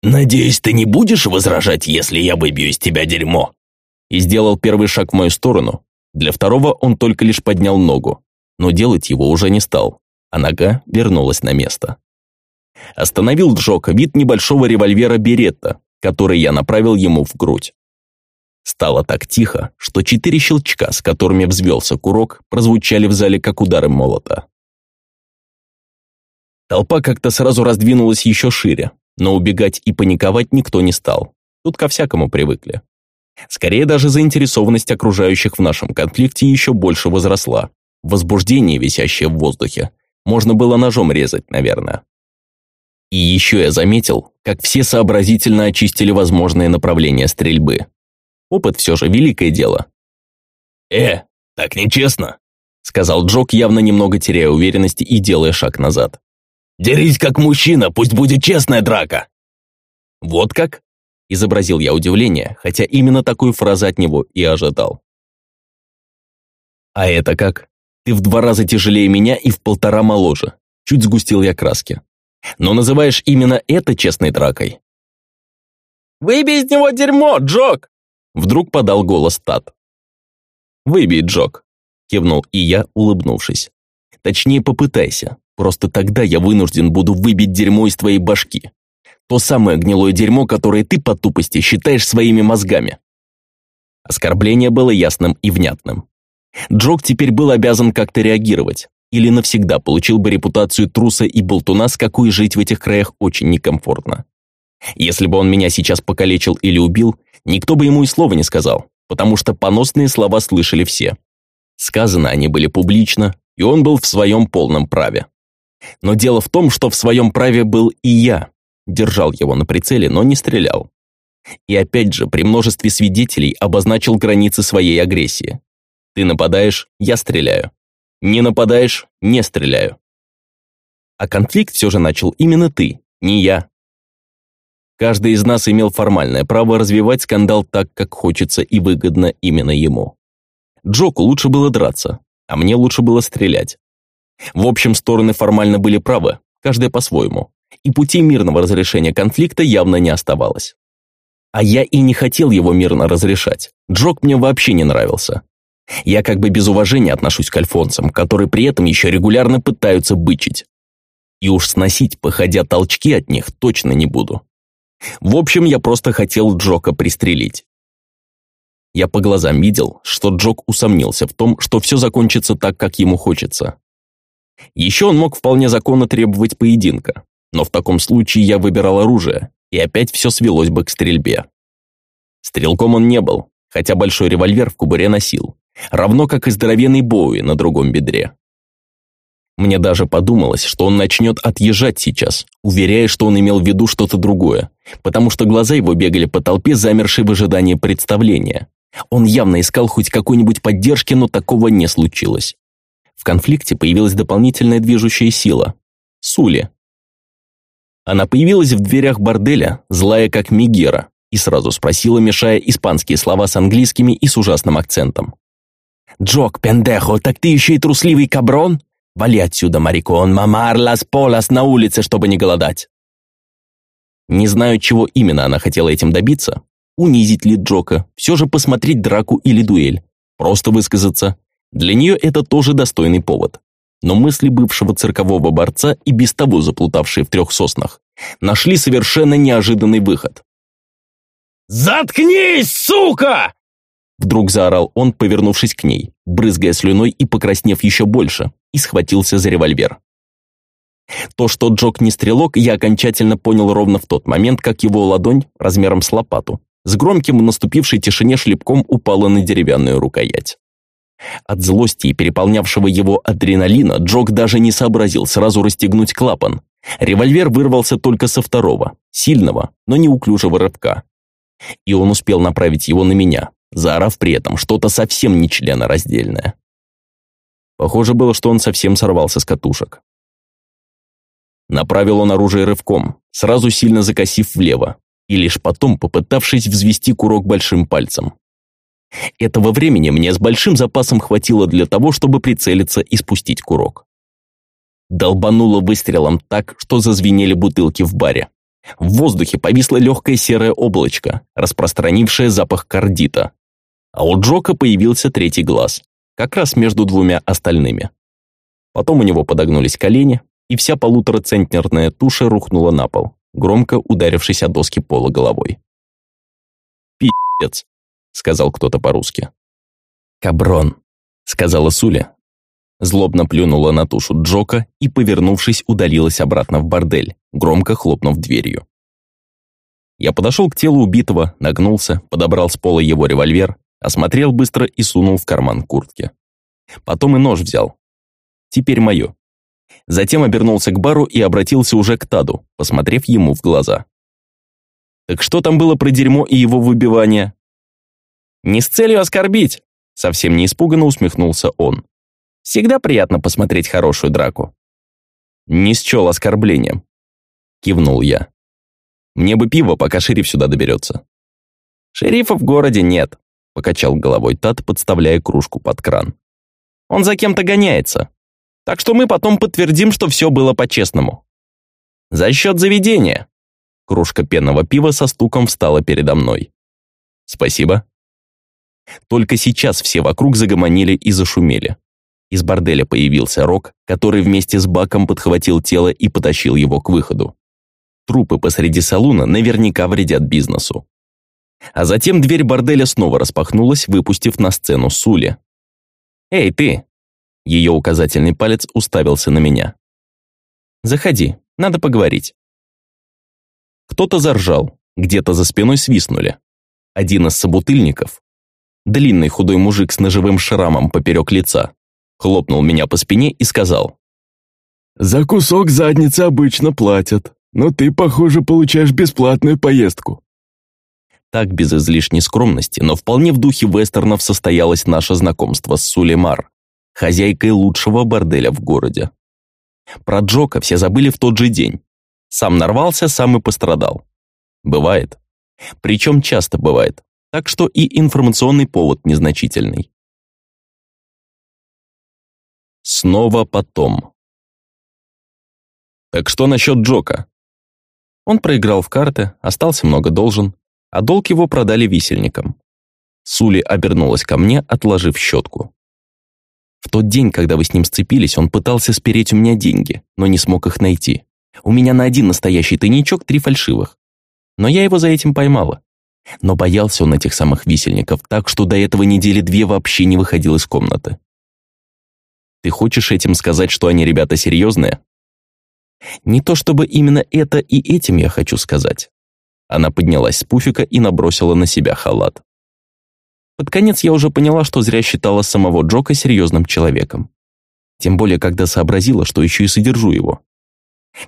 «Надеюсь, ты не будешь возражать, если я выбью из тебя дерьмо?» и сделал первый шаг в мою сторону, для второго он только лишь поднял ногу, но делать его уже не стал, а нога вернулась на место. Остановил Джока вид небольшого револьвера Беретта, который я направил ему в грудь. Стало так тихо, что четыре щелчка, с которыми взвелся курок, прозвучали в зале как удары молота. Толпа как-то сразу раздвинулась еще шире, но убегать и паниковать никто не стал. Тут ко всякому привыкли. Скорее даже заинтересованность окружающих в нашем конфликте еще больше возросла. Возбуждение, висящее в воздухе, можно было ножом резать, наверное. И еще я заметил, как все сообразительно очистили возможные направления стрельбы. Опыт все же великое дело. «Э, так нечестно», — сказал Джок, явно немного теряя уверенности и делая шаг назад. «Дерись как мужчина, пусть будет честная драка!» «Вот как?» — изобразил я удивление, хотя именно такую фразу от него и ожидал. «А это как? Ты в два раза тяжелее меня и в полтора моложе», — чуть сгустил я краски. «Но называешь именно это честной дракой?» «Выбей из него дерьмо, Джок!» Вдруг подал голос Тат. «Выбей, Джок», – кивнул и я, улыбнувшись. «Точнее, попытайся. Просто тогда я вынужден буду выбить дерьмо из твоей башки. То самое гнилое дерьмо, которое ты по тупости считаешь своими мозгами». Оскорбление было ясным и внятным. Джок теперь был обязан как-то реагировать, или навсегда получил бы репутацию труса и болтуна, с какой жить в этих краях очень некомфортно. Если бы он меня сейчас покалечил или убил, никто бы ему и слова не сказал, потому что поносные слова слышали все. Сказано они были публично, и он был в своем полном праве. Но дело в том, что в своем праве был и я. Держал его на прицеле, но не стрелял. И опять же, при множестве свидетелей обозначил границы своей агрессии. Ты нападаешь, я стреляю. Не нападаешь, не стреляю. А конфликт все же начал именно ты, не я. Каждый из нас имел формальное право развивать скандал так, как хочется и выгодно именно ему. Джоку лучше было драться, а мне лучше было стрелять. В общем, стороны формально были правы, каждая по-своему, и пути мирного разрешения конфликта явно не оставалось. А я и не хотел его мирно разрешать. Джок мне вообще не нравился. Я как бы без уважения отношусь к альфонсам, которые при этом еще регулярно пытаются бычить. И уж сносить, походя толчки от них, точно не буду. В общем, я просто хотел Джока пристрелить. Я по глазам видел, что Джок усомнился в том, что все закончится так, как ему хочется. Еще он мог вполне законно требовать поединка, но в таком случае я выбирал оружие, и опять все свелось бы к стрельбе. Стрелком он не был, хотя большой револьвер в кубуре носил, равно как и здоровенный Боуи на другом бедре. Мне даже подумалось, что он начнет отъезжать сейчас, уверяя, что он имел в виду что-то другое, потому что глаза его бегали по толпе, замершей в ожидании представления. Он явно искал хоть какой-нибудь поддержки, но такого не случилось. В конфликте появилась дополнительная движущая сила – Сули. Она появилась в дверях борделя, злая как Мегера, и сразу спросила, мешая испанские слова с английскими и с ужасным акцентом. «Джок, пендехо, так ты еще и трусливый каброн? Вали отсюда, Марикон, мамар лас полас на улице, чтобы не голодать!» Не знаю, чего именно она хотела этим добиться. Унизить ли Джока, все же посмотреть драку или дуэль, просто высказаться. Для нее это тоже достойный повод. Но мысли бывшего циркового борца и без того заплутавшие в трех соснах нашли совершенно неожиданный выход. «Заткнись, сука!» Вдруг заорал он, повернувшись к ней, брызгая слюной и покраснев еще больше, и схватился за револьвер. То, что Джок не стрелок, я окончательно понял ровно в тот момент, как его ладонь, размером с лопату, с громким в наступившей тишине шлепком упала на деревянную рукоять. От злости и переполнявшего его адреналина Джок даже не сообразил сразу расстегнуть клапан. Револьвер вырвался только со второго, сильного, но неуклюжего рывка. И он успел направить его на меня, заорав при этом что-то совсем не членораздельное. Похоже было, что он совсем сорвался с катушек. Направил он оружие рывком, сразу сильно закосив влево, и лишь потом попытавшись взвести курок большим пальцем. Этого времени мне с большим запасом хватило для того, чтобы прицелиться и спустить курок. Долбануло выстрелом так, что зазвенели бутылки в баре. В воздухе повисло легкое серое облачко, распространившее запах кардита. А у Джока появился третий глаз, как раз между двумя остальными. Потом у него подогнулись колени, и вся полуторацентнерная туша рухнула на пол, громко ударившись о доски пола головой. «Пи***ц», — сказал кто-то по-русски. «Каброн», — сказала Суля. Злобно плюнула на тушу Джока и, повернувшись, удалилась обратно в бордель, громко хлопнув дверью. Я подошел к телу убитого, нагнулся, подобрал с пола его револьвер, осмотрел быстро и сунул в карман куртки. Потом и нож взял. Теперь мое. Затем обернулся к бару и обратился уже к Таду, посмотрев ему в глаза. «Так что там было про дерьмо и его выбивание?» «Не с целью оскорбить!» Совсем не испуганно усмехнулся он. «Всегда приятно посмотреть хорошую драку». «Не счел оскорблением», — кивнул я. «Мне бы пиво, пока шериф сюда доберется». «Шерифа в городе нет», — покачал головой Тат, подставляя кружку под кран. «Он за кем-то гоняется. Так что мы потом подтвердим, что все было по-честному. За счет заведения. Кружка пенного пива со стуком встала передо мной. Спасибо. Только сейчас все вокруг загомонили и зашумели. Из борделя появился Рок, который вместе с Баком подхватил тело и потащил его к выходу. Трупы посреди салуна наверняка вредят бизнесу. А затем дверь борделя снова распахнулась, выпустив на сцену Сули. «Эй, ты!» Ее указательный палец уставился на меня. «Заходи, надо поговорить». Кто-то заржал, где-то за спиной свистнули. Один из собутыльников, длинный худой мужик с ножевым шрамом поперек лица, хлопнул меня по спине и сказал. «За кусок задницы обычно платят, но ты, похоже, получаешь бесплатную поездку». Так, без излишней скромности, но вполне в духе вестернов состоялось наше знакомство с Сулеймар, хозяйкой лучшего борделя в городе. Про Джока все забыли в тот же день. Сам нарвался, сам и пострадал. Бывает. Причем часто бывает. Так что и информационный повод незначительный. Снова потом. Так что насчет Джока? Он проиграл в карты, остался много должен, а долг его продали висельникам. Сули обернулась ко мне, отложив щетку. В тот день, когда вы с ним сцепились, он пытался спереть у меня деньги, но не смог их найти. У меня на один настоящий тайничок три фальшивых. Но я его за этим поймала. Но боялся он этих самых висельников так, что до этого недели две вообще не выходил из комнаты. Ты хочешь этим сказать, что они ребята серьезные? Не то чтобы именно это и этим я хочу сказать. Она поднялась с пуфика и набросила на себя халат. Под конец я уже поняла, что зря считала самого Джока серьезным человеком. Тем более, когда сообразила, что еще и содержу его.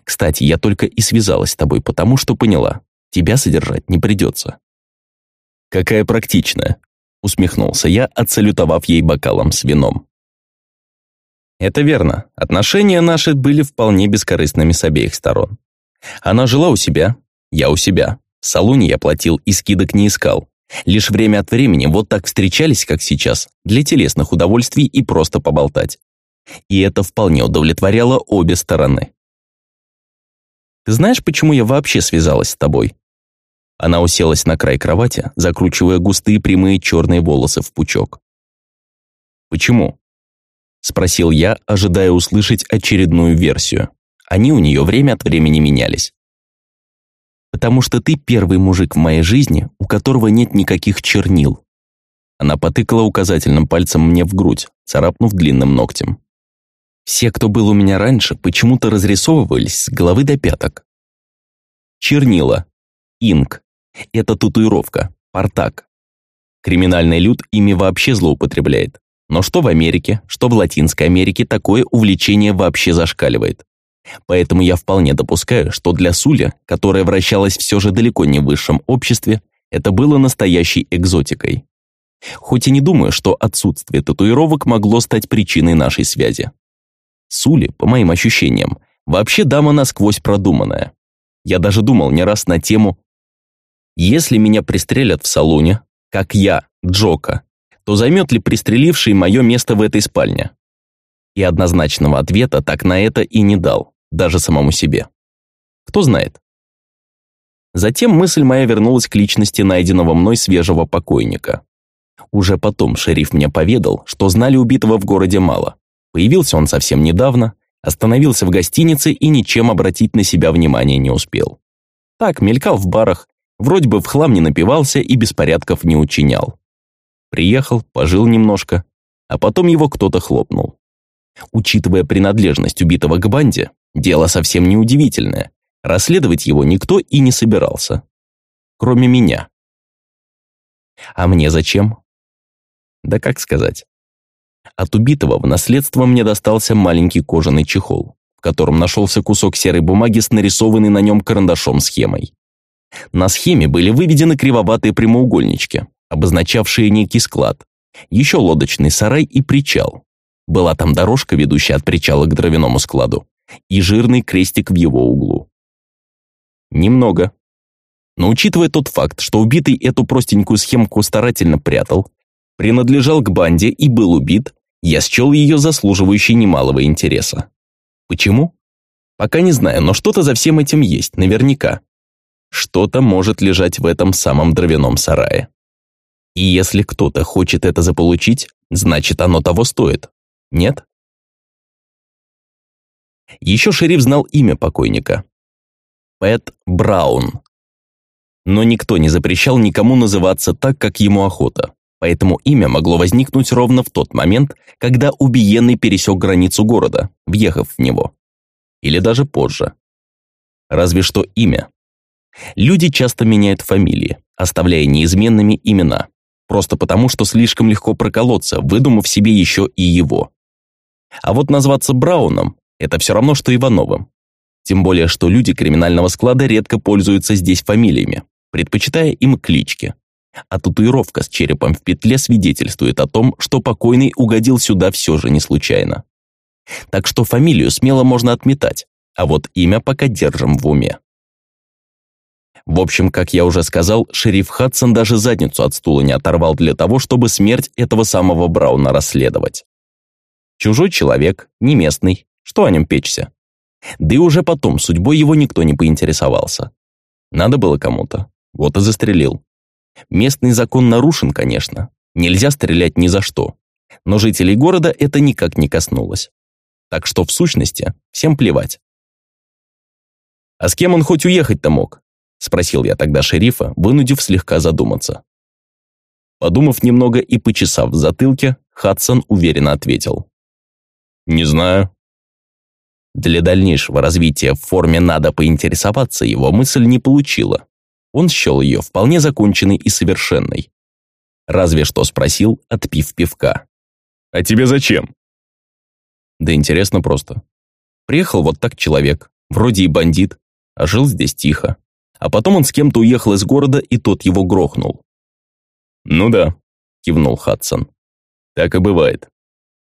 Кстати, я только и связалась с тобой, потому что поняла, тебя содержать не придется. Какая практичная, усмехнулся я, отсалютовав ей бокалом с вином. Это верно, отношения наши были вполне бескорыстными с обеих сторон. Она жила у себя, я у себя. В салоне я платил и скидок не искал. Лишь время от времени вот так встречались, как сейчас, для телесных удовольствий и просто поболтать. И это вполне удовлетворяло обе стороны. «Ты знаешь, почему я вообще связалась с тобой?» Она уселась на край кровати, закручивая густые прямые черные волосы в пучок. «Почему?» Спросил я, ожидая услышать очередную версию. Они у нее время от времени менялись потому что ты первый мужик в моей жизни, у которого нет никаких чернил». Она потыкала указательным пальцем мне в грудь, царапнув длинным ногтем. Все, кто был у меня раньше, почему-то разрисовывались с головы до пяток. Чернила. Инк. Это татуировка. Партак. Криминальный люд ими вообще злоупотребляет. Но что в Америке, что в Латинской Америке такое увлечение вообще зашкаливает. Поэтому я вполне допускаю, что для Суля, которая вращалась все же далеко не в высшем обществе, это было настоящей экзотикой. Хоть и не думаю, что отсутствие татуировок могло стать причиной нашей связи. Сули, по моим ощущениям, вообще дама насквозь продуманная. Я даже думал не раз на тему «Если меня пристрелят в салоне, как я, Джока, то займет ли пристреливший мое место в этой спальне?» И однозначного ответа так на это и не дал, даже самому себе. Кто знает. Затем мысль моя вернулась к личности найденного мной свежего покойника. Уже потом шериф мне поведал, что знали убитого в городе мало. Появился он совсем недавно, остановился в гостинице и ничем обратить на себя внимание не успел. Так, мелькал в барах, вроде бы в хлам не напивался и беспорядков не учинял. Приехал, пожил немножко, а потом его кто-то хлопнул. Учитывая принадлежность убитого к банде, дело совсем не удивительное. Расследовать его никто и не собирался. Кроме меня. А мне зачем? Да как сказать. От убитого в наследство мне достался маленький кожаный чехол, в котором нашелся кусок серой бумаги с нарисованной на нем карандашом схемой. На схеме были выведены кривоватые прямоугольнички, обозначавшие некий склад, еще лодочный сарай и причал, была там дорожка, ведущая от причала к дровяному складу, и жирный крестик в его углу. Немного. Но учитывая тот факт, что убитый эту простенькую схемку старательно прятал, принадлежал к банде и был убит, я счел ее заслуживающей немалого интереса. Почему? Пока не знаю, но что-то за всем этим есть, наверняка. Что-то может лежать в этом самом дровяном сарае. И если кто-то хочет это заполучить, значит оно того стоит. Нет? Еще шериф знал имя покойника. Пэт Браун. Но никто не запрещал никому называться так, как ему охота. Поэтому имя могло возникнуть ровно в тот момент, когда убиенный пересек границу города, въехав в него. Или даже позже. Разве что имя. Люди часто меняют фамилии, оставляя неизменными имена, просто потому, что слишком легко проколоться, выдумав себе еще и его. А вот назваться Брауном – это все равно, что Ивановым. Тем более, что люди криминального склада редко пользуются здесь фамилиями, предпочитая им клички. А татуировка с черепом в петле свидетельствует о том, что покойный угодил сюда все же не случайно. Так что фамилию смело можно отметать, а вот имя пока держим в уме. В общем, как я уже сказал, шериф Хадсон даже задницу от стула не оторвал для того, чтобы смерть этого самого Брауна расследовать. Чужой человек, не местный, что о нем печься? Да и уже потом судьбой его никто не поинтересовался. Надо было кому-то, вот и застрелил. Местный закон нарушен, конечно, нельзя стрелять ни за что, но жителей города это никак не коснулось. Так что, в сущности, всем плевать. «А с кем он хоть уехать-то мог?» – спросил я тогда шерифа, вынудив слегка задуматься. Подумав немного и почесав в затылке, Хадсон уверенно ответил. «Не знаю». Для дальнейшего развития в форме «надо поинтересоваться» его мысль не получила. Он счел ее вполне законченной и совершенной. Разве что спросил, отпив пивка. «А тебе зачем?» Да интересно просто. Приехал вот так человек, вроде и бандит, а жил здесь тихо. А потом он с кем-то уехал из города, и тот его грохнул. «Ну да», – кивнул Хадсон. «Так и бывает.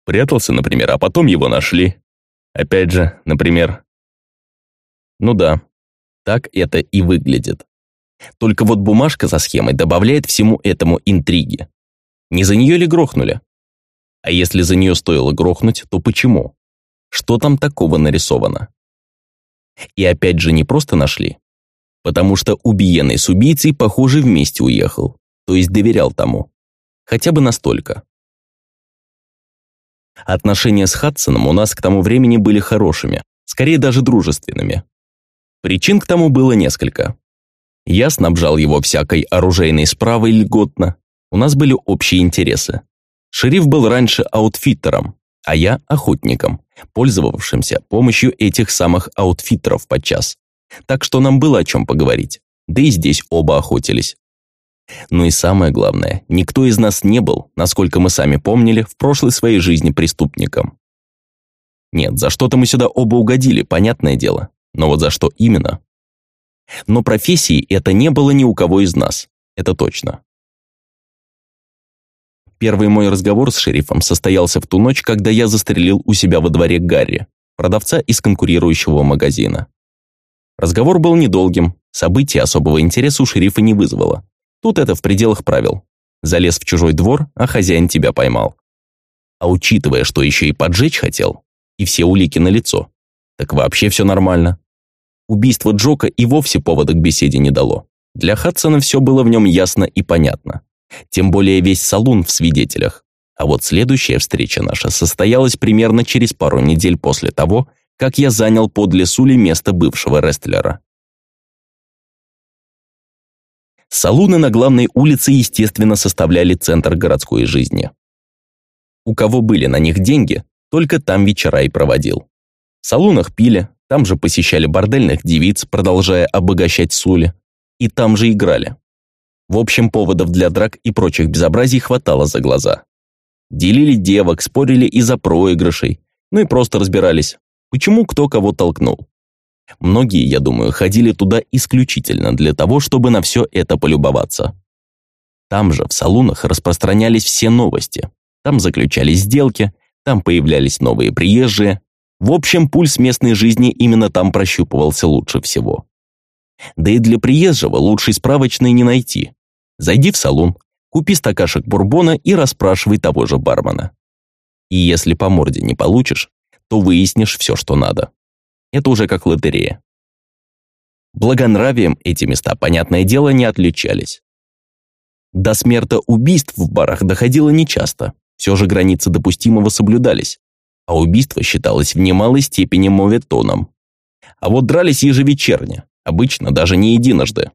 Прятался, например, а потом его нашли. Опять же, например...» «Ну да, так это и выглядит. Только вот бумажка со схемой добавляет всему этому интриги. Не за нее ли грохнули? А если за нее стоило грохнуть, то почему? Что там такого нарисовано? И опять же не просто нашли. Потому что убиенный с убийцей, похоже, вместе уехал. То есть доверял тому. Хотя бы настолько. Отношения с Хадсоном у нас к тому времени были хорошими, скорее даже дружественными. Причин к тому было несколько. Я снабжал его всякой оружейной справой льготно. У нас были общие интересы. Шериф был раньше аутфиттером, а я охотником, пользовавшимся помощью этих самых аутфиттеров подчас. Так что нам было о чем поговорить. Да и здесь оба охотились. Ну и самое главное, никто из нас не был, насколько мы сами помнили, в прошлой своей жизни преступником. Нет, за что-то мы сюда оба угодили, понятное дело. Но вот за что именно? Но профессии это не было ни у кого из нас, это точно. Первый мой разговор с шерифом состоялся в ту ночь, когда я застрелил у себя во дворе Гарри, продавца из конкурирующего магазина. Разговор был недолгим, событие особого интереса у шерифа не вызвало. Тут это в пределах правил. Залез в чужой двор, а хозяин тебя поймал. А учитывая, что еще и поджечь хотел, и все улики на лицо, так вообще все нормально. Убийство Джока и вовсе повода к беседе не дало. Для Хадсона все было в нем ясно и понятно. Тем более весь салун в свидетелях. А вот следующая встреча наша состоялась примерно через пару недель после того, как я занял подле Сули место бывшего рестлера. Салуны на главной улице, естественно, составляли центр городской жизни. У кого были на них деньги, только там вечера и проводил. В салунах пили, там же посещали бордельных девиц, продолжая обогащать Сули, и там же играли. В общем, поводов для драк и прочих безобразий хватало за глаза. Делили девок, спорили из-за проигрышей, ну и просто разбирались, почему кто кого толкнул. Многие, я думаю, ходили туда исключительно для того, чтобы на все это полюбоваться. Там же, в салунах, распространялись все новости. Там заключались сделки, там появлялись новые приезжие. В общем, пульс местной жизни именно там прощупывался лучше всего. Да и для приезжего лучшей справочной не найти. Зайди в салон, купи стакашек бурбона и расспрашивай того же бармена. И если по морде не получишь, то выяснишь все, что надо. Это уже как лотерея. Благонравием эти места, понятное дело, не отличались. До смерта убийств в барах доходило нечасто, все же границы допустимого соблюдались, а убийство считалось в немалой степени моветоном. А вот дрались ежевечерне, обычно даже не единожды.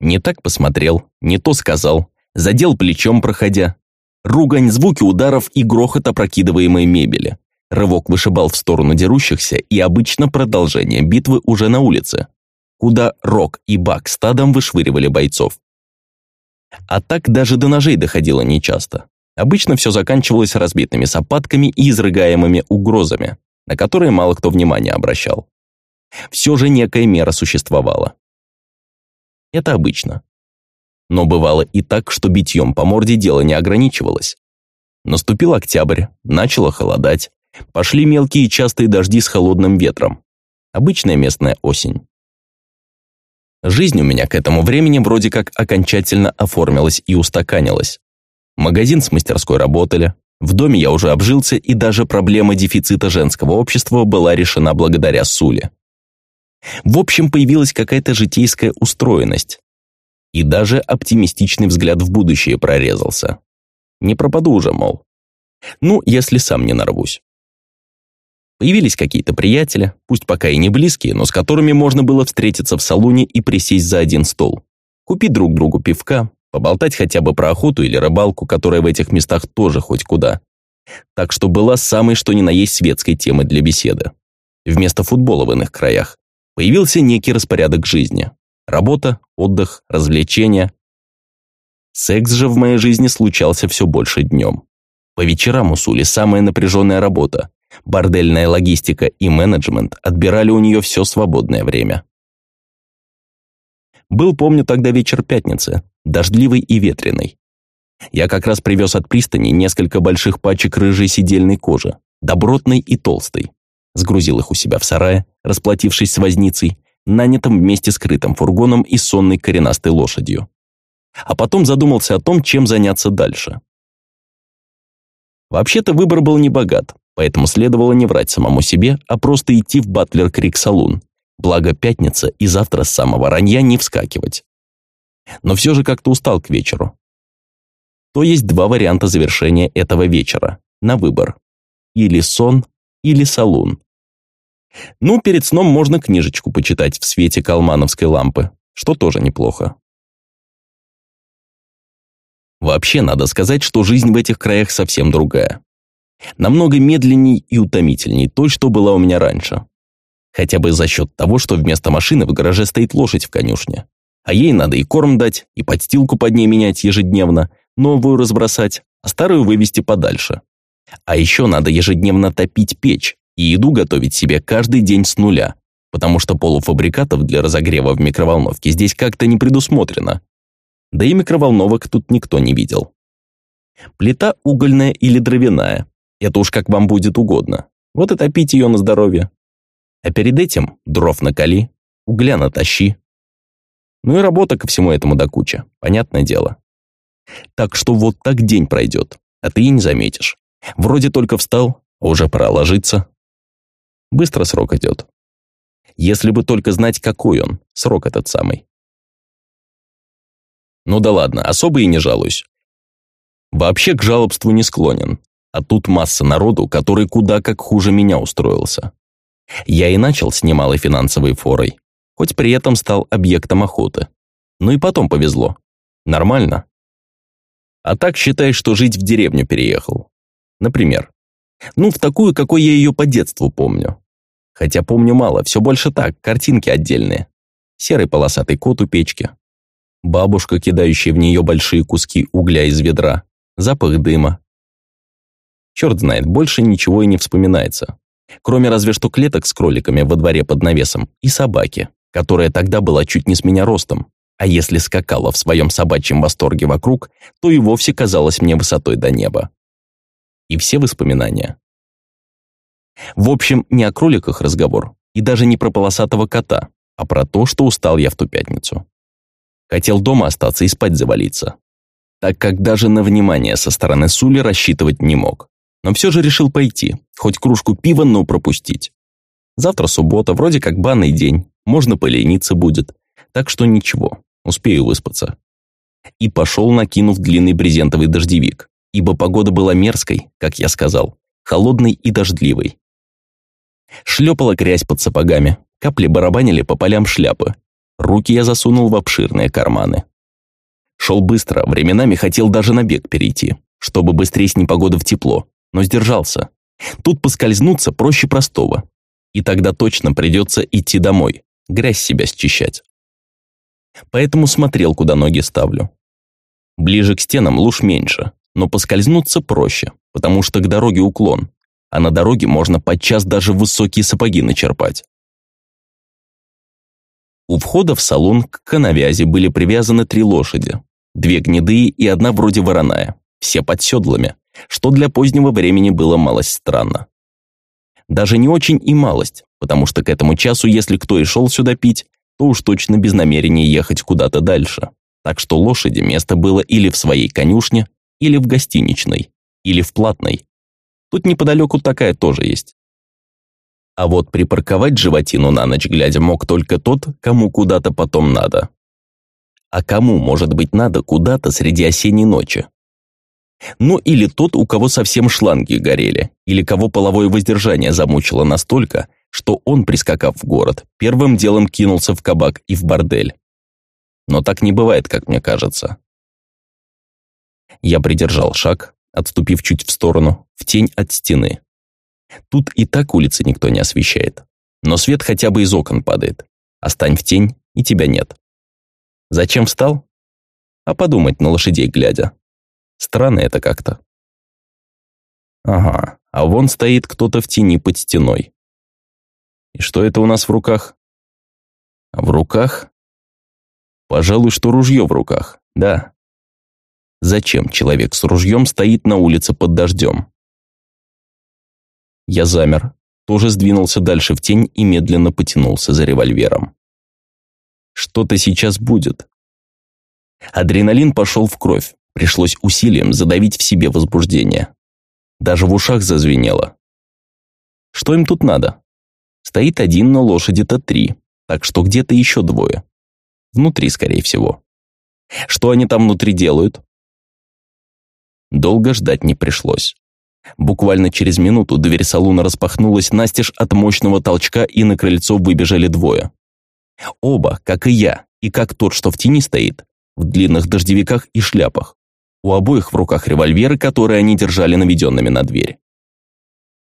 Не так посмотрел, не то сказал, задел плечом проходя. Ругань, звуки ударов и грохот опрокидываемой мебели. Рывок вышибал в сторону дерущихся и обычно продолжение битвы уже на улице. куда Рок и Бак стадом вышвыривали бойцов. А так даже до ножей доходило нечасто. Обычно все заканчивалось разбитыми сапатками и изрыгаемыми угрозами, на которые мало кто внимания обращал. Все же некая мера существовала. Это обычно. Но бывало и так, что битьем по морде дело не ограничивалось. Наступил октябрь, начало холодать, пошли мелкие частые дожди с холодным ветром. Обычная местная осень. Жизнь у меня к этому времени вроде как окончательно оформилась и устаканилась. Магазин с мастерской работали, в доме я уже обжился, и даже проблема дефицита женского общества была решена благодаря Суле. В общем, появилась какая-то житейская устроенность. И даже оптимистичный взгляд в будущее прорезался. Не пропаду уже, мол. Ну, если сам не нарвусь. Появились какие-то приятели, пусть пока и не близкие, но с которыми можно было встретиться в салоне и присесть за один стол. Купить друг другу пивка, поболтать хотя бы про охоту или рыбалку, которая в этих местах тоже хоть куда. Так что была самой что ни на есть светской темой для беседы. Вместо футбола в иных краях появился некий распорядок жизни. Работа, отдых, развлечения. Секс же в моей жизни случался все больше днем. По вечерам у Сули самая напряженная работа. Бордельная логистика и менеджмент отбирали у нее все свободное время. Был, помню, тогда вечер пятницы, дождливый и ветреный. Я как раз привез от пристани несколько больших пачек рыжей сидельной кожи, добротной и толстой. Сгрузил их у себя в сарае, расплатившись с возницей, нанятым вместе с крытым фургоном и сонной коренастой лошадью. А потом задумался о том, чем заняться дальше. Вообще-то выбор был небогат, поэтому следовало не врать самому себе, а просто идти в Батлер Крик Салун. Благо пятница и завтра с самого ранья не вскакивать. Но все же как-то устал к вечеру. То есть два варианта завершения этого вечера, на выбор. Или сон, или салун. Ну, перед сном можно книжечку почитать в свете калмановской лампы, что тоже неплохо. Вообще, надо сказать, что жизнь в этих краях совсем другая. Намного медленней и утомительней той, что была у меня раньше. Хотя бы за счет того, что вместо машины в гараже стоит лошадь в конюшне. А ей надо и корм дать, и подстилку под ней менять ежедневно, новую разбросать, а старую вывести подальше. А еще надо ежедневно топить печь и еду готовить себе каждый день с нуля, потому что полуфабрикатов для разогрева в микроволновке здесь как-то не предусмотрено. Да и микроволновок тут никто не видел. Плита угольная или дровяная, это уж как вам будет угодно. Вот и топить ее на здоровье. А перед этим дров накали, угля натащи. Ну и работа ко всему этому до куча, понятное дело. Так что вот так день пройдет, а ты и не заметишь. Вроде только встал, а уже пора ложиться. Быстро срок идет. Если бы только знать, какой он, срок этот самый. Ну да ладно, особо и не жалуюсь. Вообще к жалобству не склонен, а тут масса народу, который куда как хуже меня устроился. Я и начал с немалой финансовой форой, хоть при этом стал объектом охоты. Ну и потом повезло. Нормально. А так считай, что жить в деревню переехал. Например. Ну, в такую, какой я ее по детству помню. Хотя помню мало, все больше так, картинки отдельные. Серый полосатый кот у печки. Бабушка, кидающая в нее большие куски угля из ведра. Запах дыма. Черт знает, больше ничего и не вспоминается. Кроме разве что клеток с кроликами во дворе под навесом и собаки, которая тогда была чуть не с меня ростом. А если скакала в своем собачьем восторге вокруг, то и вовсе казалась мне высотой до неба. И все воспоминания. В общем, не о кроликах разговор, и даже не про полосатого кота, а про то, что устал я в ту пятницу. Хотел дома остаться и спать завалиться, так как даже на внимание со стороны Сули рассчитывать не мог. Но все же решил пойти, хоть кружку пива, но пропустить. Завтра суббота, вроде как банный день, можно полениться будет, так что ничего, успею выспаться. И пошел, накинув длинный брезентовый дождевик, ибо погода была мерзкой, как я сказал, холодной и дождливой. Шлепала грязь под сапогами, капли барабанили по полям шляпы. Руки я засунул в обширные карманы. Шел быстро, временами хотел даже на бег перейти, чтобы быстрее с непогоды в тепло, но сдержался. Тут поскользнуться проще простого. И тогда точно придется идти домой, грязь себя счищать. Поэтому смотрел, куда ноги ставлю. Ближе к стенам луж меньше, но поскользнуться проще, потому что к дороге уклон, а на дороге можно подчас даже высокие сапоги начерпать. У входа в салон к коновязи были привязаны три лошади. Две гнедые и одна вроде вороная, все под седлами, что для позднего времени было малость странно. Даже не очень и малость, потому что к этому часу, если кто и шел сюда пить, то уж точно без намерения ехать куда-то дальше. Так что лошади место было или в своей конюшне, или в гостиничной, или в платной. Тут неподалеку такая тоже есть. А вот припарковать животину на ночь глядя мог только тот, кому куда-то потом надо. А кому, может быть, надо куда-то среди осенней ночи? Ну или тот, у кого совсем шланги горели, или кого половое воздержание замучило настолько, что он, прискакав в город, первым делом кинулся в кабак и в бордель. Но так не бывает, как мне кажется. Я придержал шаг, отступив чуть в сторону, в тень от стены. Тут и так улицы никто не освещает. Но свет хотя бы из окон падает. Остань в тень, и тебя нет. Зачем встал? А подумать на лошадей глядя. Странно это как-то. Ага, а вон стоит кто-то в тени под стеной. И что это у нас в руках? В руках? Пожалуй, что ружье в руках, да. Зачем человек с ружьем стоит на улице под дождем? Я замер, тоже сдвинулся дальше в тень и медленно потянулся за револьвером. Что-то сейчас будет. Адреналин пошел в кровь, пришлось усилием задавить в себе возбуждение. Даже в ушах зазвенело. Что им тут надо? Стоит один, но лошади-то три, так что где-то еще двое. Внутри, скорее всего. Что они там внутри делают? Долго ждать не пришлось. Буквально через минуту дверь салона распахнулась настежь от мощного толчка, и на крыльцо выбежали двое. Оба, как и я, и как тот, что в тени стоит, в длинных дождевиках и шляпах. У обоих в руках револьверы, которые они держали наведенными на дверь.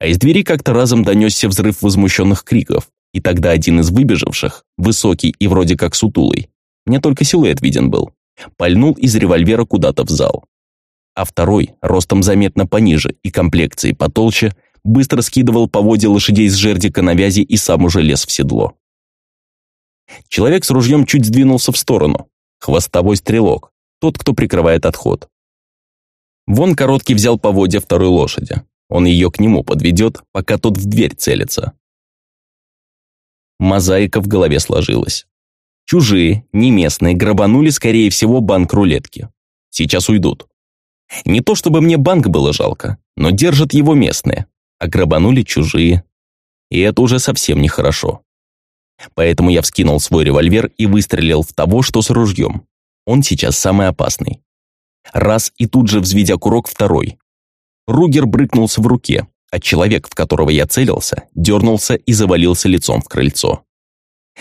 А из двери как-то разом донесся взрыв возмущенных криков, и тогда один из выбежавших, высокий и вроде как сутулый, мне только силуэт виден был, пальнул из револьвера куда-то в зал а второй, ростом заметно пониже и комплекцией потолще, быстро скидывал поводья лошадей с жердика на вязи и сам уже лез в седло. Человек с ружьем чуть сдвинулся в сторону. Хвостовой стрелок, тот, кто прикрывает отход. Вон короткий взял поводья второй лошади. Он ее к нему подведет, пока тот в дверь целится. Мозаика в голове сложилась. Чужие, не местные, грабанули, скорее всего, банк рулетки. Сейчас уйдут. Не то чтобы мне банк было жалко, но держат его местные, а грабанули чужие. И это уже совсем нехорошо. Поэтому я вскинул свой револьвер и выстрелил в того, что с ружьем. Он сейчас самый опасный. Раз и тут же взведя курок второй. Ругер брыкнулся в руке, а человек, в которого я целился, дернулся и завалился лицом в крыльцо.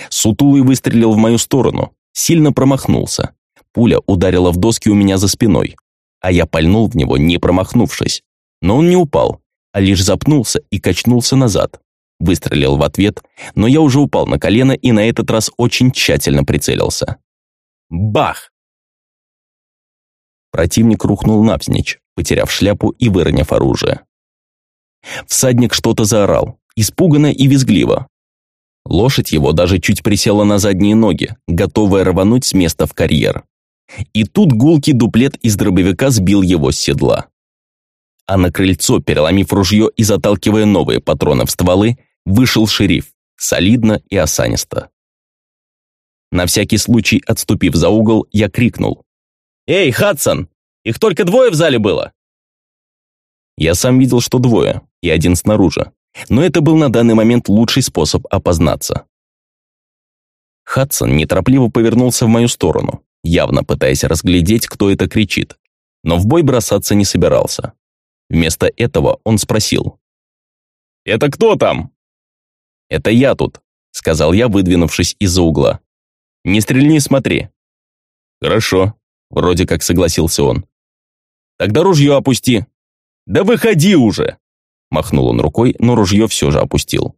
Сутулый выстрелил в мою сторону, сильно промахнулся. Пуля ударила в доски у меня за спиной, а я пальнул в него, не промахнувшись. Но он не упал, а лишь запнулся и качнулся назад. Выстрелил в ответ, но я уже упал на колено и на этот раз очень тщательно прицелился. Бах! Противник рухнул навзничь, потеряв шляпу и выронив оружие. Всадник что-то заорал, испуганно и визгливо. Лошадь его даже чуть присела на задние ноги, готовая рвануть с места в карьер. И тут гулкий дуплет из дробовика сбил его с седла. А на крыльцо, переломив ружье и заталкивая новые патроны в стволы, вышел шериф, солидно и осанисто. На всякий случай, отступив за угол, я крикнул. «Эй, Хадсон! Их только двое в зале было!» Я сам видел, что двое, и один снаружи, но это был на данный момент лучший способ опознаться. Хадсон неторопливо повернулся в мою сторону, явно пытаясь разглядеть, кто это кричит. Но в бой бросаться не собирался. Вместо этого он спросил. «Это кто там?» «Это я тут», — сказал я, выдвинувшись из-за угла. «Не стрельни, смотри». «Хорошо», — вроде как согласился он. «Тогда ружье опусти». «Да выходи уже!» Махнул он рукой, но ружье все же опустил.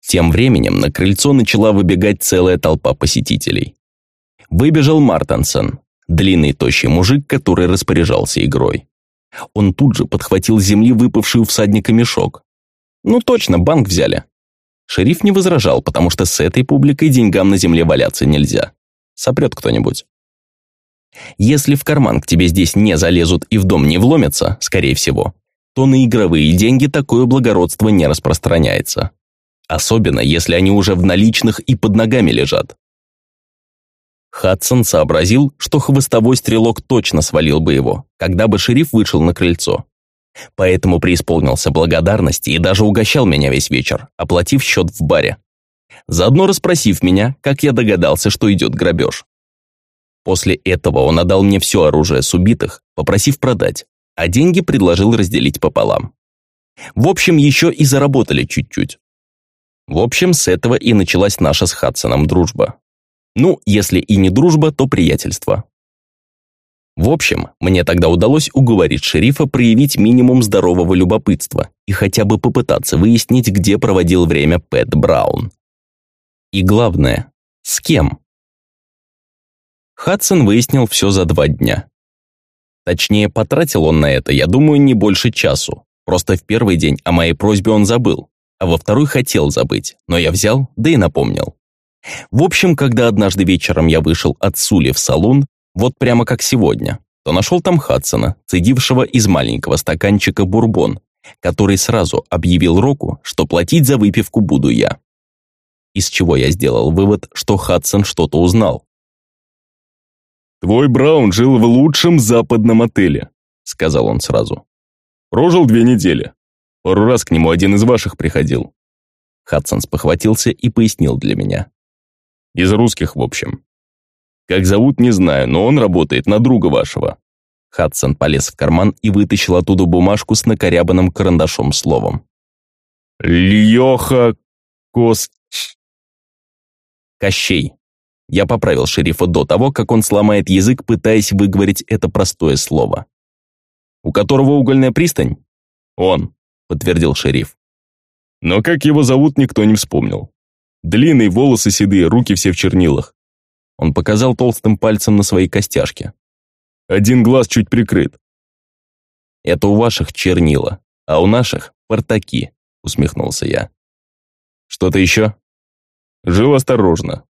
Тем временем на крыльцо начала выбегать целая толпа посетителей. Выбежал Мартенсон, длинный тощий мужик, который распоряжался игрой. Он тут же подхватил с земли выпавший у всадника мешок. Ну точно, банк взяли. Шериф не возражал, потому что с этой публикой деньгам на земле валяться нельзя. Сопрет кто-нибудь. Если в карман к тебе здесь не залезут и в дом не вломятся, скорее всего, то на игровые деньги такое благородство не распространяется. Особенно, если они уже в наличных и под ногами лежат. Хадсон сообразил, что хвостовой стрелок точно свалил бы его, когда бы шериф вышел на крыльцо. Поэтому преисполнился благодарности и даже угощал меня весь вечер, оплатив счет в баре. Заодно расспросив меня, как я догадался, что идет грабеж. После этого он отдал мне все оружие с убитых, попросив продать, а деньги предложил разделить пополам. В общем, еще и заработали чуть-чуть. В общем, с этого и началась наша с Хадсоном дружба. Ну, если и не дружба, то приятельство. В общем, мне тогда удалось уговорить шерифа проявить минимум здорового любопытства и хотя бы попытаться выяснить, где проводил время Пэт Браун. И главное, с кем. Хадсон выяснил все за два дня. Точнее, потратил он на это, я думаю, не больше часу. Просто в первый день о моей просьбе он забыл, а во второй хотел забыть, но я взял, да и напомнил. В общем, когда однажды вечером я вышел от Сули в салон, вот прямо как сегодня, то нашел там Хадсона, цедившего из маленького стаканчика бурбон, который сразу объявил Року, что платить за выпивку буду я. Из чего я сделал вывод, что Хадсон что-то узнал. «Твой Браун жил в лучшем западном отеле», — сказал он сразу. «Прожил две недели. Пару раз к нему один из ваших приходил». Хадсон спохватился и пояснил для меня. «Из русских, в общем. Как зовут, не знаю, но он работает на друга вашего». Хадсон полез в карман и вытащил оттуда бумажку с накорябанным карандашом словом. «Льоха Кос...» «Кощей», я поправил шерифа до того, как он сломает язык, пытаясь выговорить это простое слово. «У которого угольная пристань?» «Он», — подтвердил шериф. Но как его зовут, никто не вспомнил. Длинные волосы седые, руки все в чернилах. Он показал толстым пальцем на свои костяшки. Один глаз чуть прикрыт. «Это у ваших чернила, а у наших — портаки», — усмехнулся я. «Что-то еще?» «Жил осторожно,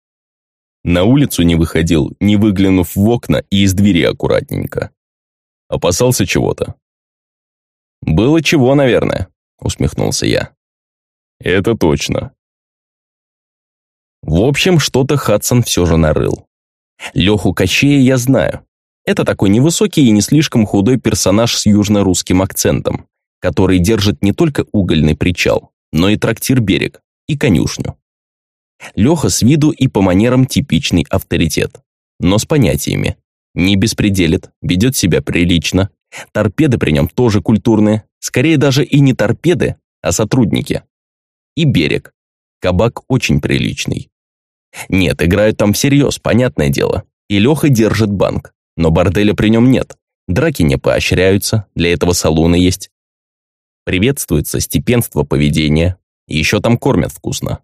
на улицу не выходил, не выглянув в окна и из двери аккуратненько. Опасался чего-то. «Было чего, наверное», — усмехнулся я. «Это точно». В общем, что-то Хадсон все же нарыл. Леху Кощея я знаю. Это такой невысокий и не слишком худой персонаж с южно-русским акцентом, который держит не только угольный причал, но и трактир-берег и конюшню. Леха с виду и по манерам типичный авторитет, но с понятиями. Не беспределит, ведет себя прилично. Торпеды при нем тоже культурные, скорее даже и не торпеды, а сотрудники. И берег. Кабак очень приличный. Нет, играют там всерьез, понятное дело. И Леха держит банк, но борделя при нем нет. Драки не поощряются, для этого салоны есть. Приветствуется степенство поведения, еще там кормят вкусно.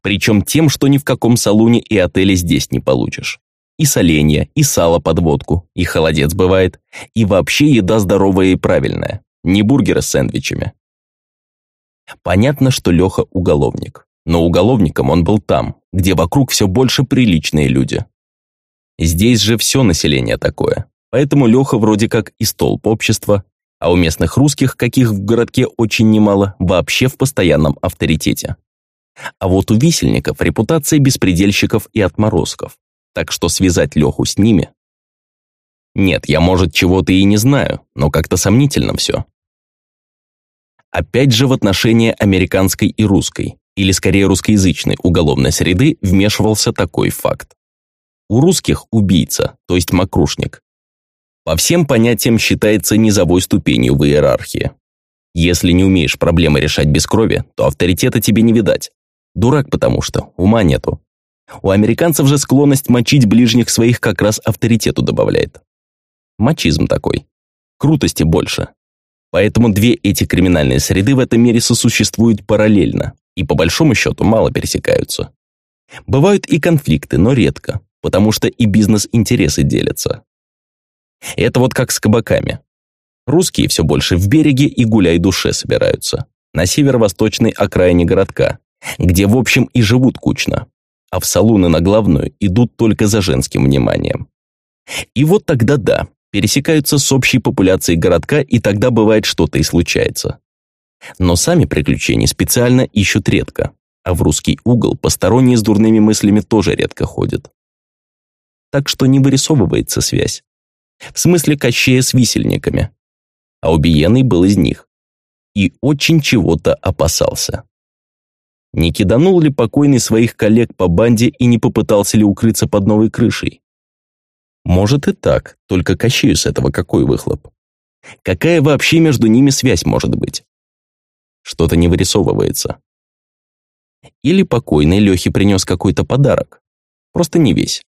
Причем тем, что ни в каком салоне и отеле здесь не получишь. И соленья, и сало под водку, и холодец бывает, и вообще еда здоровая и правильная, не бургеры с сэндвичами. Понятно, что Леха уголовник, но уголовником он был там, где вокруг все больше приличные люди. Здесь же все население такое, поэтому Леха вроде как и столб общества, а у местных русских, каких в городке очень немало, вообще в постоянном авторитете. А вот у висельников репутация беспредельщиков и отморозков, так что связать Леху с ними... Нет, я, может, чего-то и не знаю, но как-то сомнительно все. Опять же в отношении американской и русской, или скорее русскоязычной уголовной среды вмешивался такой факт. У русских убийца, то есть мокрушник. По всем понятиям считается низовой ступенью в иерархии. Если не умеешь проблемы решать без крови, то авторитета тебе не видать. Дурак потому что, ума нету. У американцев же склонность мочить ближних своих как раз авторитету добавляет. Мачизм такой. Крутости больше. Поэтому две эти криминальные среды в этом мире сосуществуют параллельно. и по большому счету мало пересекаются. Бывают и конфликты, но редко, потому что и бизнес-интересы делятся. Это вот как с кабаками. Русские все больше в береге и гуляй душе собираются, на северо-восточной окраине городка, где в общем и живут кучно, а в салуны на главную идут только за женским вниманием. И вот тогда да, пересекаются с общей популяцией городка, и тогда бывает что-то и случается. Но сами приключения специально ищут редко, а в русский угол посторонние с дурными мыслями тоже редко ходят. Так что не вырисовывается связь. В смысле Кощея с висельниками. А убиенный был из них. И очень чего-то опасался. Не киданул ли покойный своих коллег по банде и не попытался ли укрыться под новой крышей? Может и так, только Кощею с этого какой выхлоп? Какая вообще между ними связь может быть? Что-то не вырисовывается. Или покойный Лехе принес какой-то подарок. Просто не весь.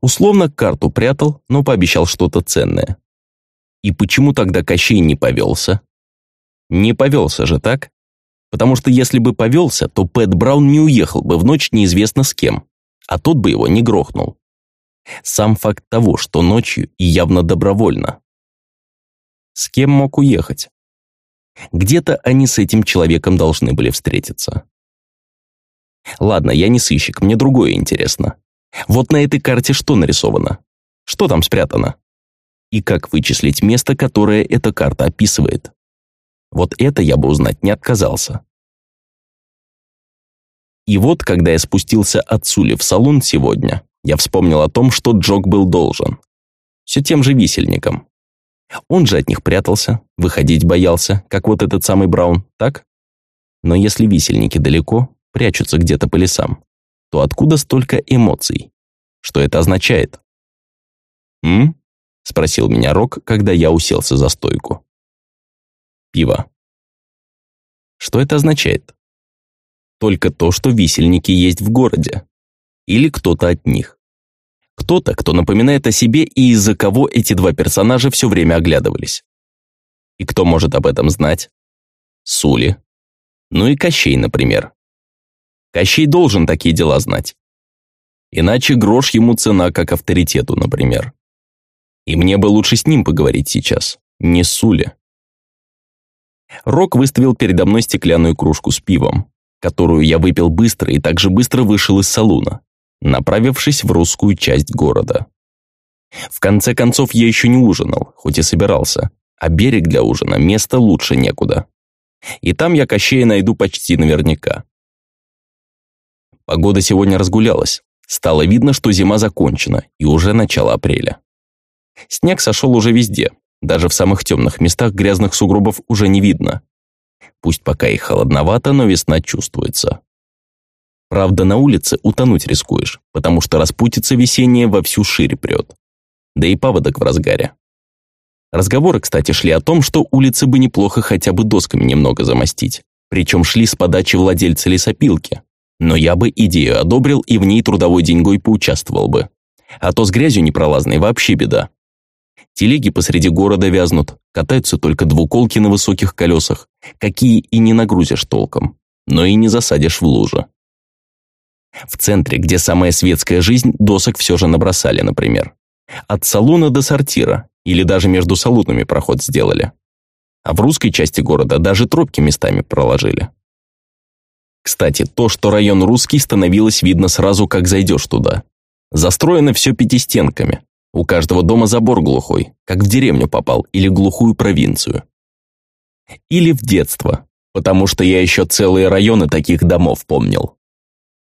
Условно карту прятал, но пообещал что-то ценное. И почему тогда Кощей не повелся? Не повелся же, так? Потому что если бы повелся, то Пэт Браун не уехал бы в ночь неизвестно с кем, а тот бы его не грохнул. Сам факт того, что ночью и явно добровольно. С кем мог уехать? Где-то они с этим человеком должны были встретиться. Ладно, я не сыщик, мне другое интересно. Вот на этой карте что нарисовано? Что там спрятано? И как вычислить место, которое эта карта описывает? Вот это я бы узнать не отказался. И вот, когда я спустился от Сули в салон сегодня, я вспомнил о том, что Джок был должен. Все тем же висельником. Он же от них прятался, выходить боялся, как вот этот самый Браун, так? Но если висельники далеко, прячутся где-то по лесам, то откуда столько эмоций? Что это означает? «М?» – спросил меня Рок, когда я уселся за стойку. «Пиво». Что это означает? Только то, что висельники есть в городе. Или кто-то от них. Кто-то, кто напоминает о себе и из-за кого эти два персонажа все время оглядывались. И кто может об этом знать? Сули. Ну и Кощей, например. Кощей должен такие дела знать. Иначе грош ему цена как авторитету, например. И мне бы лучше с ним поговорить сейчас, не с Сули. Рок выставил передо мной стеклянную кружку с пивом, которую я выпил быстро и также быстро вышел из салуна, направившись в русскую часть города. В конце концов, я еще не ужинал, хоть и собирался, а берег для ужина – место лучше некуда. И там я Кощея найду почти наверняка. Погода сегодня разгулялась. Стало видно, что зима закончена, и уже начало апреля. Снег сошел уже везде, даже в самых темных местах грязных сугробов уже не видно. Пусть пока и холодновато, но весна чувствуется. Правда, на улице утонуть рискуешь, потому что распутица весенняя во всю шире прет. Да и паводок в разгаре. Разговоры, кстати, шли о том, что улицы бы неплохо хотя бы досками немного замостить. Причем шли с подачи владельца лесопилки. Но я бы идею одобрил и в ней трудовой деньгой поучаствовал бы. А то с грязью непролазной вообще беда. Телеги посреди города вязнут, катаются только двуколки на высоких колесах, какие и не нагрузишь толком, но и не засадишь в лужу. В центре, где самая светская жизнь, досок все же набросали, например. От салуна до сортира, или даже между салунами проход сделали. А в русской части города даже тропки местами проложили. Кстати, то, что район русский, становилось видно сразу, как зайдешь туда. Застроено все пятистенками, у каждого дома забор глухой, как в деревню попал или глухую провинцию. Или в детство, потому что я еще целые районы таких домов помнил.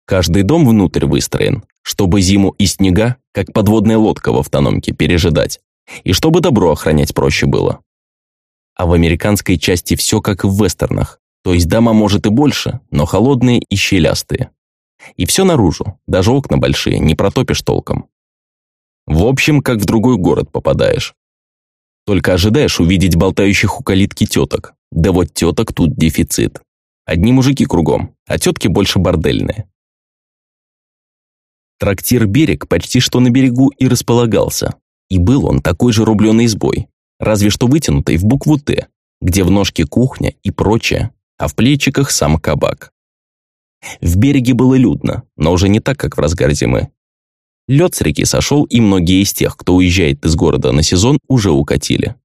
Каждый дом внутрь выстроен, чтобы зиму и снега, как подводная лодка в автономке, пережидать, и чтобы добро охранять проще было. А в американской части все как в вестернах, то есть дома может и больше, но холодные и щелястые. И все наружу, даже окна большие, не протопишь толком. В общем, как в другой город попадаешь. Только ожидаешь увидеть болтающих у калитки теток. Да вот теток тут дефицит. Одни мужики кругом, а тетки больше бордельные. Трактир «Берег» почти что на берегу и располагался. И был он такой же рубленый избой, разве что вытянутый в букву «Т», где в ножке кухня и прочее, а в плечиках сам кабак. В береге было людно, но уже не так, как в разгар зимы. Лед с реки сошел, и многие из тех, кто уезжает из города на сезон, уже укатили.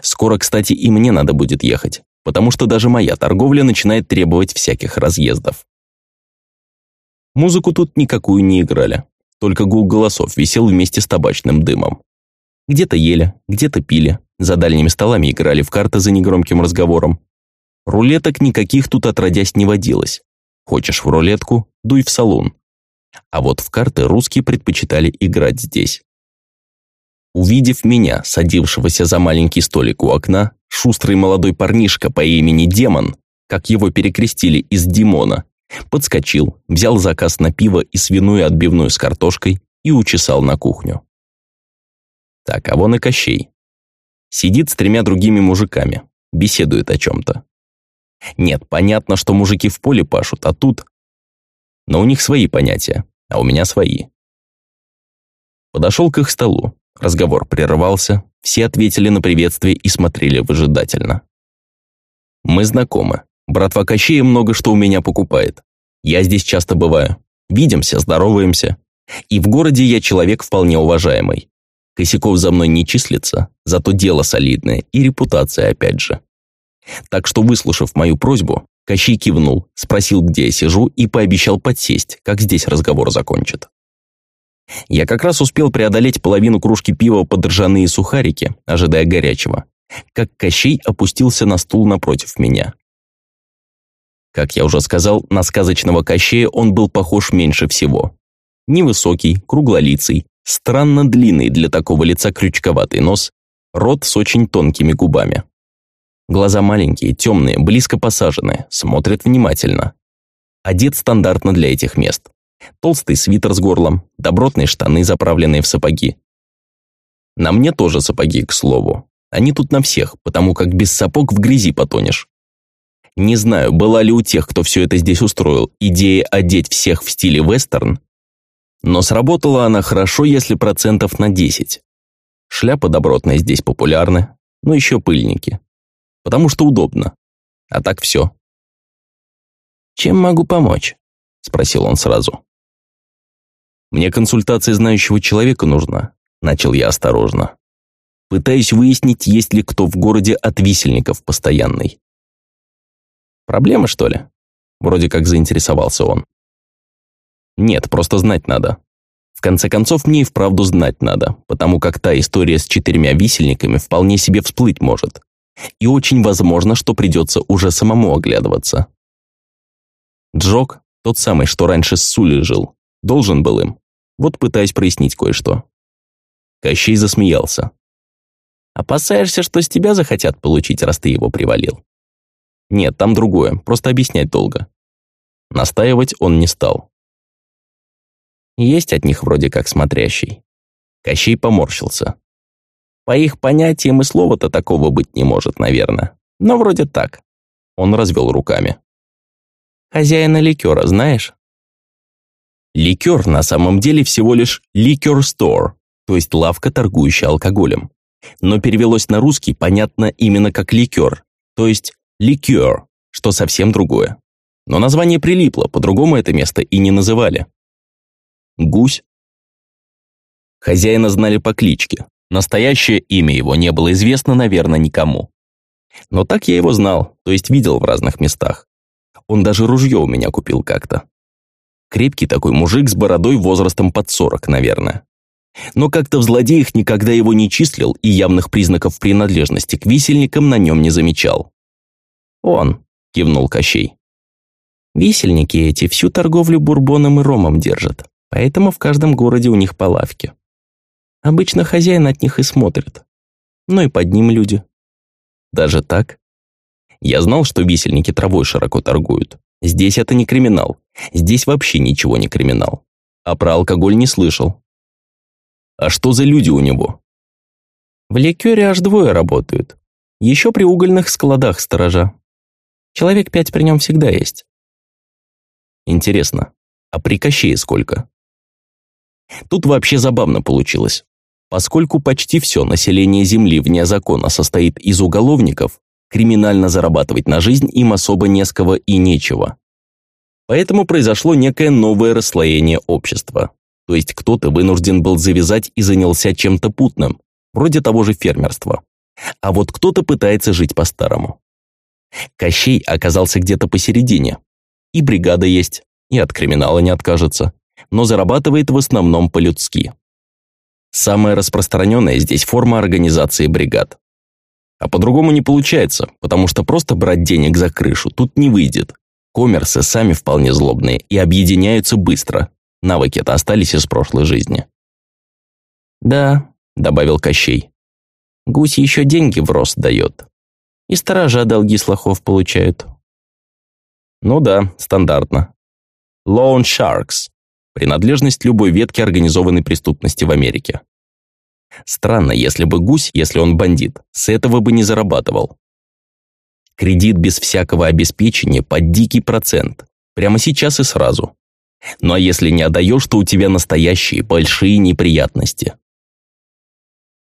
Скоро, кстати, и мне надо будет ехать, потому что даже моя торговля начинает требовать всяких разъездов. Музыку тут никакую не играли, только гул голосов висел вместе с табачным дымом. Где-то ели, где-то пили, за дальними столами играли в карты за негромким разговором. Рулеток никаких тут отродясь не водилось. Хочешь в рулетку – дуй в салон. А вот в карты русские предпочитали играть здесь. Увидев меня, садившегося за маленький столик у окна, шустрый молодой парнишка по имени Демон, как его перекрестили из Димона, подскочил, взял заказ на пиво и свиную отбивную с картошкой и учесал на кухню. Так, а вон и Кощей. Сидит с тремя другими мужиками, беседует о чем-то. Нет, понятно, что мужики в поле пашут, а тут... Но у них свои понятия, а у меня свои. Подошел к их столу, разговор прерывался, все ответили на приветствие и смотрели выжидательно. Мы знакомы. Братва Кощея много что у меня покупает. Я здесь часто бываю. Видимся, здороваемся. И в городе я человек вполне уважаемый. Косяков за мной не числится, зато дело солидное и репутация опять же. Так что, выслушав мою просьбу, Кощей кивнул, спросил, где я сижу, и пообещал подсесть, как здесь разговор закончит. Я как раз успел преодолеть половину кружки пива под ржаные сухарики, ожидая горячего, как Кощей опустился на стул напротив меня. Как я уже сказал, на сказочного Кощея он был похож меньше всего. Невысокий, круглолицый, странно длинный для такого лица крючковатый нос, рот с очень тонкими губами. Глаза маленькие, темные, близко посаженные, смотрят внимательно. Одет стандартно для этих мест. Толстый свитер с горлом, добротные штаны, заправленные в сапоги. На мне тоже сапоги, к слову. Они тут на всех, потому как без сапог в грязи потонешь. Не знаю, была ли у тех, кто все это здесь устроил, идея одеть всех в стиле вестерн, но сработала она хорошо, если процентов на 10. Шляпа добротная здесь популярны, но еще пыльники. Потому что удобно. А так все. «Чем могу помочь?» – спросил он сразу. «Мне консультация знающего человека нужна», – начал я осторожно. Пытаюсь выяснить, есть ли кто в городе от висельников постоянный. Проблема, что ли? Вроде как заинтересовался он. Нет, просто знать надо. В конце концов, мне и вправду знать надо, потому как та история с четырьмя висельниками вполне себе всплыть может. И очень возможно, что придется уже самому оглядываться. Джок, тот самый, что раньше с Сули жил, должен был им. Вот пытаясь прояснить кое-что. Кощей засмеялся. «Опасаешься, что с тебя захотят получить, раз ты его привалил?» Нет, там другое, просто объяснять долго. Настаивать он не стал. Есть от них вроде как смотрящий. Кощей поморщился. По их понятиям и слова-то такого быть не может, наверное. Но вроде так. Он развел руками. Хозяина ликера знаешь? Ликер на самом деле всего лишь ликер стор, то есть лавка, торгующая алкоголем. Но перевелось на русский, понятно, именно как ликер, то есть ликер, что совсем другое. Но название прилипло, по-другому это место и не называли. Гусь. Хозяина знали по кличке. Настоящее имя его не было известно, наверное, никому. Но так я его знал, то есть видел в разных местах. Он даже ружье у меня купил как-то. Крепкий такой мужик с бородой возрастом под сорок, наверное. Но как-то в злодеях никогда его не числил и явных признаков принадлежности к висельникам на нем не замечал. «Он», – кивнул Кощей. «Висельники эти всю торговлю бурбоном и ромом держат, поэтому в каждом городе у них палавки. Обычно хозяин от них и смотрит. Ну и под ним люди. Даже так? Я знал, что висельники травой широко торгуют. Здесь это не криминал. Здесь вообще ничего не криминал. А про алкоголь не слышал. А что за люди у него? В ликере аж двое работают. Еще при угольных складах сторожа. Человек пять при нем всегда есть. Интересно, а при Кощее сколько? Тут вообще забавно получилось. Поскольку почти все население Земли вне закона состоит из уголовников, криминально зарабатывать на жизнь им особо не с кого и нечего. Поэтому произошло некое новое расслоение общества. То есть кто-то вынужден был завязать и занялся чем-то путным, вроде того же фермерства. А вот кто-то пытается жить по-старому. Кощей оказался где-то посередине. И бригада есть, и от криминала не откажется, но зарабатывает в основном по-людски. Самая распространенная здесь форма организации бригад. А по-другому не получается, потому что просто брать денег за крышу тут не выйдет. Коммерсы сами вполне злобные и объединяются быстро. Навыки-то остались из прошлой жизни. «Да», — добавил Кощей, — «гусь еще деньги в рост дает. И сторожа долги с лохов получают». «Ну да, стандартно. Loan Sharks — принадлежность любой ветки организованной преступности в Америке. Странно, если бы гусь, если он бандит, с этого бы не зарабатывал. Кредит без всякого обеспечения под дикий процент. Прямо сейчас и сразу. Ну а если не отдаешь, то у тебя настоящие большие неприятности.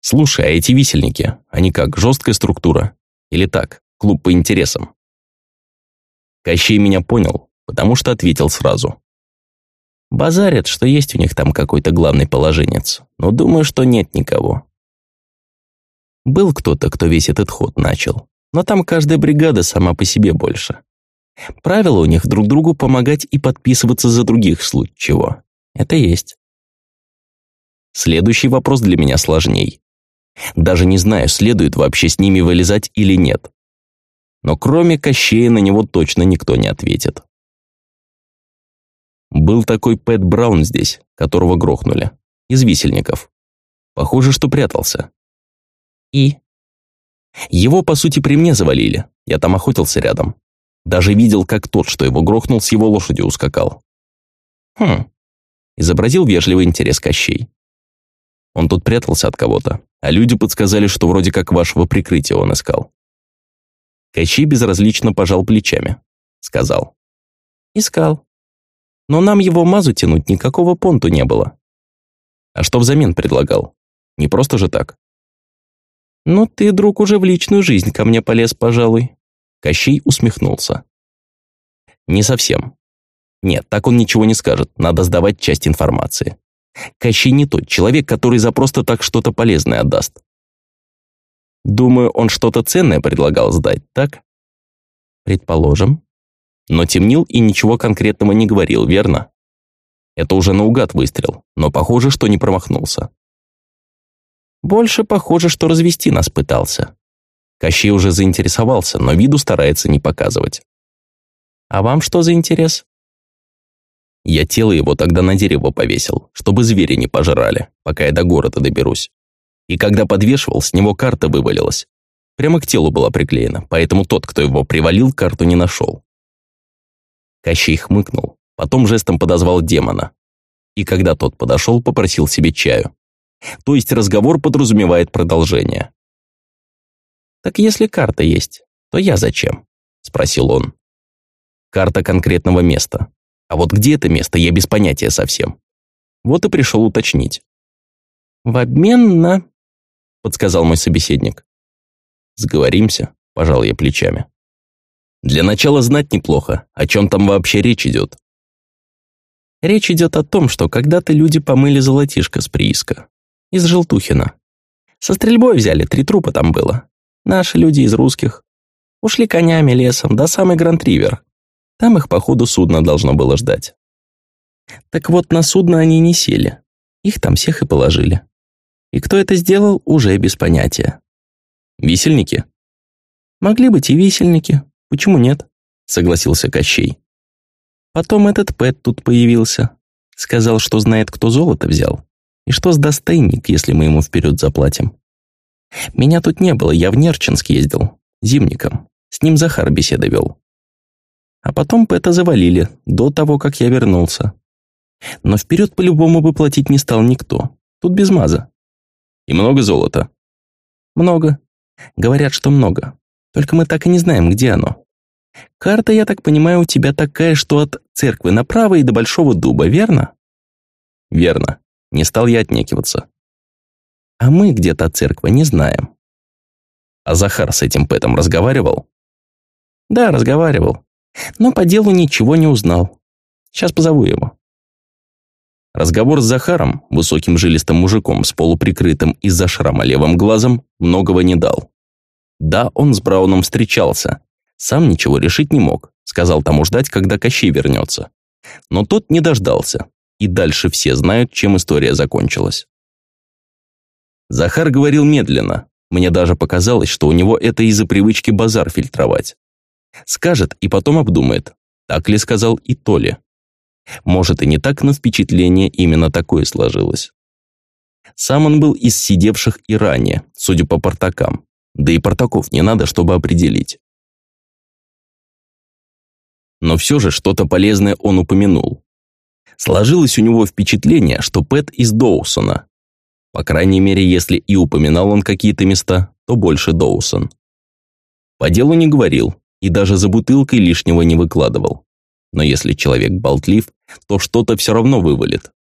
Слушай, а эти висельники, они как, жесткая структура? Или так, клуб по интересам? Кощей меня понял, потому что ответил сразу. Базарят, что есть у них там какой-то главный положенец, но думаю, что нет никого. Был кто-то, кто весь этот ход начал, но там каждая бригада сама по себе больше. Правило у них друг другу помогать и подписываться за других в случае чего. Это есть. Следующий вопрос для меня сложней. Даже не знаю, следует вообще с ними вылезать или нет. Но кроме Кощея на него точно никто не ответит. Был такой Пэт Браун здесь, которого грохнули. Из висельников. Похоже, что прятался. И? Его, по сути, при мне завалили. Я там охотился рядом. Даже видел, как тот, что его грохнул, с его лошадью ускакал. Хм. Изобразил вежливый интерес Кощей. Он тут прятался от кого-то, а люди подсказали, что вроде как вашего прикрытия он искал. Кощей безразлично пожал плечами. Сказал. Искал. Но нам его мазу тянуть никакого понту не было. А что взамен предлагал? Не просто же так. «Ну ты, друг, уже в личную жизнь ко мне полез, пожалуй». Кощей усмехнулся. «Не совсем. Нет, так он ничего не скажет, надо сдавать часть информации. Кощей не тот человек, который за просто так что-то полезное отдаст. Думаю, он что-то ценное предлагал сдать, так? Предположим но темнил и ничего конкретного не говорил, верно? Это уже наугад выстрел, но похоже, что не промахнулся. Больше похоже, что развести нас пытался. Кощей уже заинтересовался, но виду старается не показывать. А вам что за интерес? Я тело его тогда на дерево повесил, чтобы звери не пожрали, пока я до города доберусь. И когда подвешивал, с него карта вывалилась. Прямо к телу была приклеена, поэтому тот, кто его привалил, карту не нашел. Кощей хмыкнул, потом жестом подозвал демона. И когда тот подошел, попросил себе чаю. То есть разговор подразумевает продолжение. «Так если карта есть, то я зачем?» – спросил он. «Карта конкретного места. А вот где это место, я без понятия совсем. Вот и пришел уточнить». «В обмен на...» – подсказал мой собеседник. «Сговоримся», – пожал я плечами. Для начала знать неплохо, о чем там вообще речь идет. Речь идет о том, что когда-то люди помыли золотишко с прииска. Из Желтухина. Со стрельбой взяли, три трупа там было. Наши люди из русских. Ушли конями лесом до самой Гранд-Ривер. Там их, походу, судно должно было ждать. Так вот, на судно они не сели. Их там всех и положили. И кто это сделал, уже без понятия. Висельники? Могли быть и висельники, «Почему нет?» — согласился Кощей. Потом этот Пэт тут появился. Сказал, что знает, кто золото взял. И что сдаст тайник, если мы ему вперед заплатим. Меня тут не было, я в Нерчинск ездил. Зимником. С ним Захар беседы вел. А потом Пэта завалили, до того, как я вернулся. Но вперед по-любому бы платить не стал никто. Тут без маза. И много золота? Много. Говорят, что много. Только мы так и не знаем, где оно. Карта, я так понимаю, у тебя такая, что от церкви направо и до Большого Дуба, верно? Верно. Не стал я отнекиваться. А мы где-то от церкви не знаем. А Захар с этим Пэтом разговаривал? Да, разговаривал. Но по делу ничего не узнал. Сейчас позову его. Разговор с Захаром, высоким жилистым мужиком с полуприкрытым из-за шрама левым глазом, многого не дал. Да, он с Брауном встречался. Сам ничего решить не мог. Сказал тому ждать, когда Кощей вернется. Но тот не дождался. И дальше все знают, чем история закончилась. Захар говорил медленно. Мне даже показалось, что у него это из-за привычки базар фильтровать. Скажет и потом обдумает, так ли сказал и то ли. Может и не так, но впечатление именно такое сложилось. Сам он был из сидевших и ранее, судя по портакам. Да и портаков не надо, чтобы определить. Но все же что-то полезное он упомянул. Сложилось у него впечатление, что Пэт из Доусона. По крайней мере, если и упоминал он какие-то места, то больше Доусон. По делу не говорил и даже за бутылкой лишнего не выкладывал но если человек болтлив, то что-то все равно вывалит.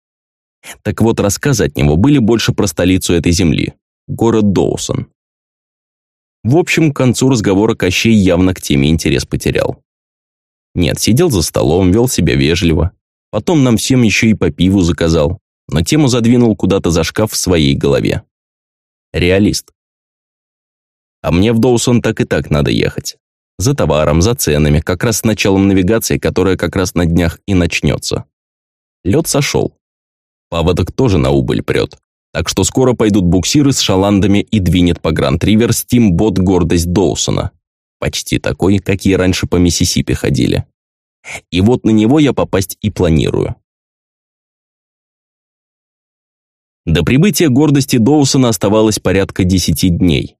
Так вот, рассказы от него были больше про столицу этой земли, город Доусон. В общем, к концу разговора Кощей явно к теме интерес потерял. Нет, сидел за столом, вел себя вежливо. Потом нам всем еще и по пиву заказал, но тему задвинул куда-то за шкаф в своей голове. Реалист. А мне в Доусон так и так надо ехать. За товаром, за ценами, как раз с началом навигации, которая как раз на днях и начнется. Лед сошел. Паводок тоже на убыль прет. Так что скоро пойдут буксиры с шаландами и двинет по Гранд-Ривер стимбот «Гордость Доусона». Почти такой, какие раньше по Миссисипи ходили. И вот на него я попасть и планирую. До прибытия гордости Доусона оставалось порядка десяти дней.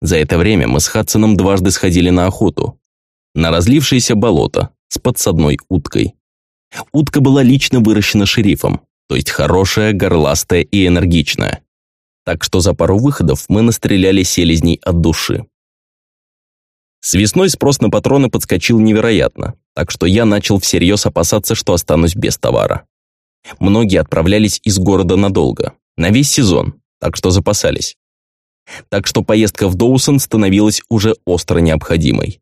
За это время мы с Хадсоном дважды сходили на охоту. На разлившееся болото с подсадной уткой. Утка была лично выращена шерифом, то есть хорошая, горластая и энергичная. Так что за пару выходов мы настреляли селезней от души. С весной спрос на патроны подскочил невероятно, так что я начал всерьез опасаться, что останусь без товара. Многие отправлялись из города надолго, на весь сезон, так что запасались так что поездка в Доусон становилась уже остро необходимой.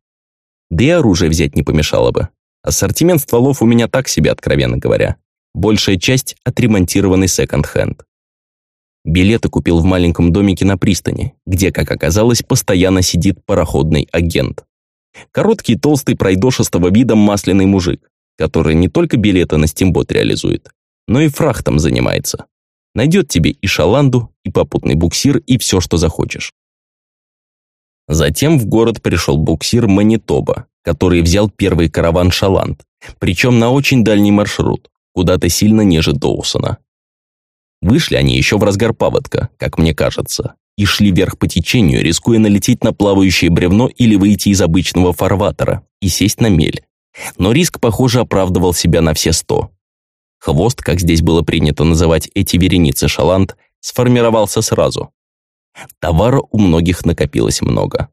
Да и оружие взять не помешало бы. Ассортимент стволов у меня так себе, откровенно говоря. Большая часть – отремонтированный секонд-хенд. Билеты купил в маленьком домике на пристани, где, как оказалось, постоянно сидит пароходный агент. Короткий, толстый, пройдошистого вида масляный мужик, который не только билеты на стимбот реализует, но и фрахтом занимается. Найдет тебе и шаланду, и попутный буксир, и все, что захочешь. Затем в город пришел буксир Манитоба, который взял первый караван шаланд, причем на очень дальний маршрут, куда-то сильно ниже Доусона. Вышли они еще в разгар паводка, как мне кажется, и шли вверх по течению, рискуя налететь на плавающее бревно или выйти из обычного фарватера и сесть на мель. Но риск, похоже, оправдывал себя на все сто. Хвост, как здесь было принято называть эти вереницы шаланд, сформировался сразу. Товара у многих накопилось много.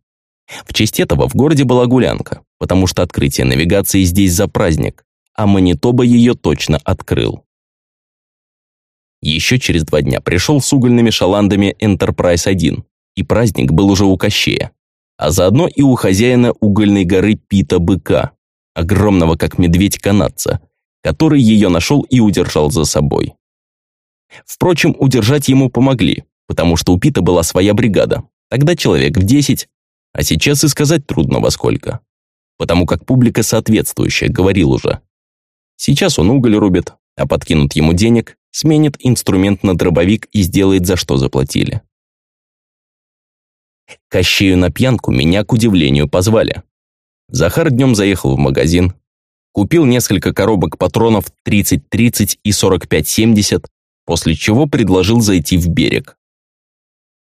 В честь этого в городе была гулянка, потому что открытие навигации здесь за праздник, а Манитоба ее точно открыл. Еще через два дня пришел с угольными шаландами Enterprise-1, и праздник был уже у Кощея, а заодно и у хозяина угольной горы Пита Быка, огромного как медведь канадца, который ее нашел и удержал за собой. Впрочем, удержать ему помогли, потому что у Пита была своя бригада, тогда человек в 10, а сейчас и сказать трудно во сколько. Потому как публика соответствующая, говорил уже. Сейчас он уголь рубит, а подкинут ему денег, сменит инструмент на дробовик и сделает за что заплатили. Кощею на пьянку меня, к удивлению, позвали. Захар днем заехал в магазин, Купил несколько коробок патронов 30-30 и 45-70, после чего предложил зайти в берег.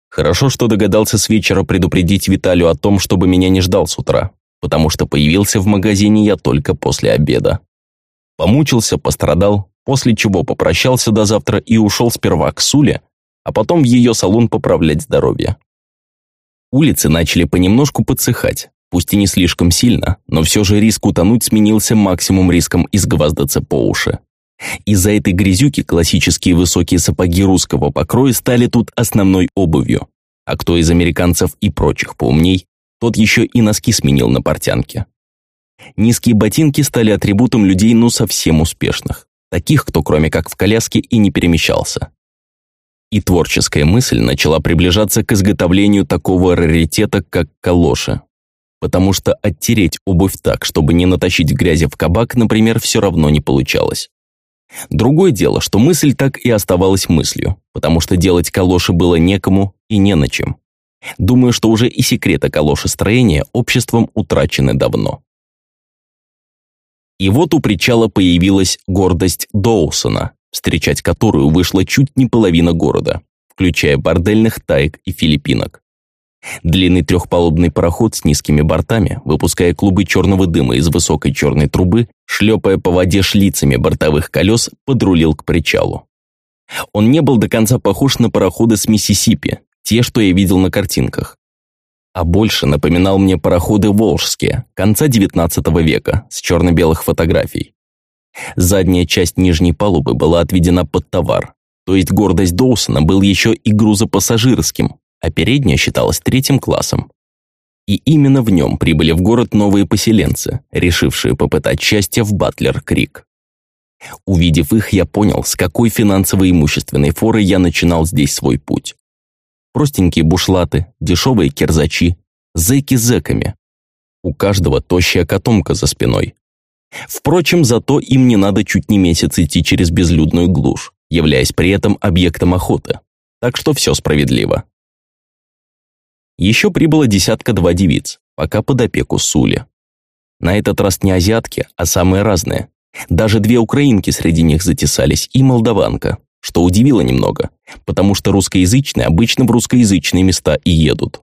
Хорошо, что догадался с вечера предупредить Виталию о том, чтобы меня не ждал с утра, потому что появился в магазине я только после обеда. Помучился, пострадал, после чего попрощался до завтра и ушел сперва к Суле, а потом в ее салон поправлять здоровье. Улицы начали понемножку подсыхать, Пусть и не слишком сильно, но все же риск утонуть сменился максимум риском изгваздаться по уши. Из-за этой грязюки классические высокие сапоги русского покроя стали тут основной обувью. А кто из американцев и прочих поумней, тот еще и носки сменил на портянке. Низкие ботинки стали атрибутом людей ну совсем успешных, таких, кто кроме как в коляске и не перемещался. И творческая мысль начала приближаться к изготовлению такого раритета, как калоши. Потому что оттереть обувь так, чтобы не натащить грязи в кабак, например, все равно не получалось. Другое дело, что мысль так и оставалась мыслью, потому что делать калоши было некому и не на чем. Думаю, что уже и секреты калошестроения обществом утрачены давно. И вот у причала появилась гордость Доусона, встречать которую вышла чуть не половина города, включая бордельных таек и филиппинок. Длинный трехпалубный пароход с низкими бортами, выпуская клубы черного дыма из высокой черной трубы, шлепая по воде шлицами бортовых колес, подрулил к причалу. Он не был до конца похож на пароходы с Миссисипи, те, что я видел на картинках. А больше напоминал мне пароходы волжские, конца XIX века, с черно-белых фотографий. Задняя часть нижней палубы была отведена под товар, то есть гордость Доусона был еще и грузопассажирским, а передняя считалась третьим классом. И именно в нем прибыли в город новые поселенцы, решившие попытать счастье в Батлер-Крик. Увидев их, я понял, с какой финансово-имущественной форы я начинал здесь свой путь. Простенькие бушлаты, дешевые кирзачи, зэки зэками. У каждого тощая котомка за спиной. Впрочем, зато им не надо чуть не месяц идти через безлюдную глушь, являясь при этом объектом охоты. Так что все справедливо. Еще прибыло десятка-два девиц, пока под опеку Сули. На этот раз не азиатки, а самые разные. Даже две украинки среди них затесались и молдаванка, что удивило немного, потому что русскоязычные обычно в русскоязычные места и едут.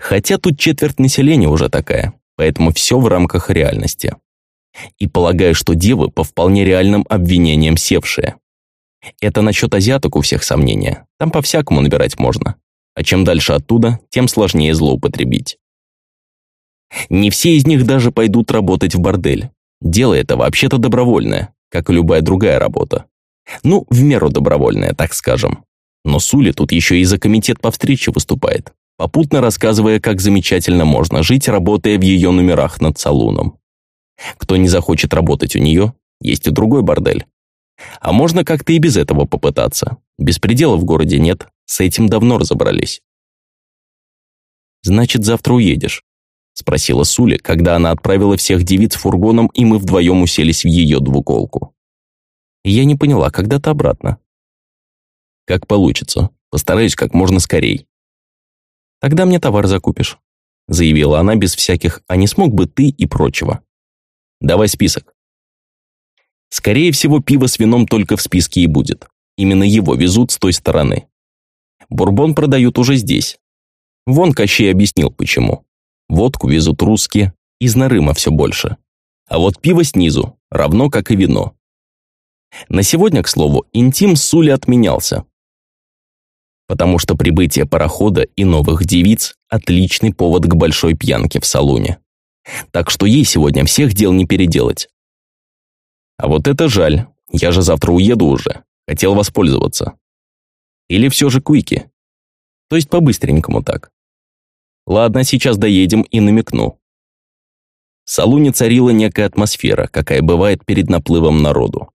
Хотя тут четверть населения уже такая, поэтому все в рамках реальности. И полагаю, что девы по вполне реальным обвинениям севшие. Это насчет азиаток у всех сомнения, там по-всякому набирать можно а чем дальше оттуда, тем сложнее злоупотребить. Не все из них даже пойдут работать в бордель. Дело это вообще-то добровольное, как и любая другая работа. Ну, в меру добровольная, так скажем. Но Сули тут еще и за комитет по встрече выступает, попутно рассказывая, как замечательно можно жить, работая в ее номерах над салуном. Кто не захочет работать у нее, есть и другой бордель. А можно как-то и без этого попытаться. Беспредела в городе нет, с этим давно разобрались. «Значит, завтра уедешь?» – спросила Суля, когда она отправила всех девиц фургоном, и мы вдвоем уселись в ее двуколку. Я не поняла, когда ты обратно? «Как получится. Постараюсь как можно скорей». «Тогда мне товар закупишь», – заявила она без всяких «а не смог бы ты» и прочего. «Давай список». Скорее всего, пиво с вином только в списке и будет. Именно его везут с той стороны. Бурбон продают уже здесь. Вон Кощей объяснил, почему. Водку везут русские, из Нарыма все больше. А вот пиво снизу, равно как и вино. На сегодня, к слову, интим Сули отменялся. Потому что прибытие парохода и новых девиц – отличный повод к большой пьянке в салоне. Так что ей сегодня всех дел не переделать. А вот это жаль, я же завтра уеду уже, хотел воспользоваться. Или все же Куики? То есть по-быстренькому так. Ладно, сейчас доедем и намекну. В салуне царила некая атмосфера, какая бывает перед наплывом народу.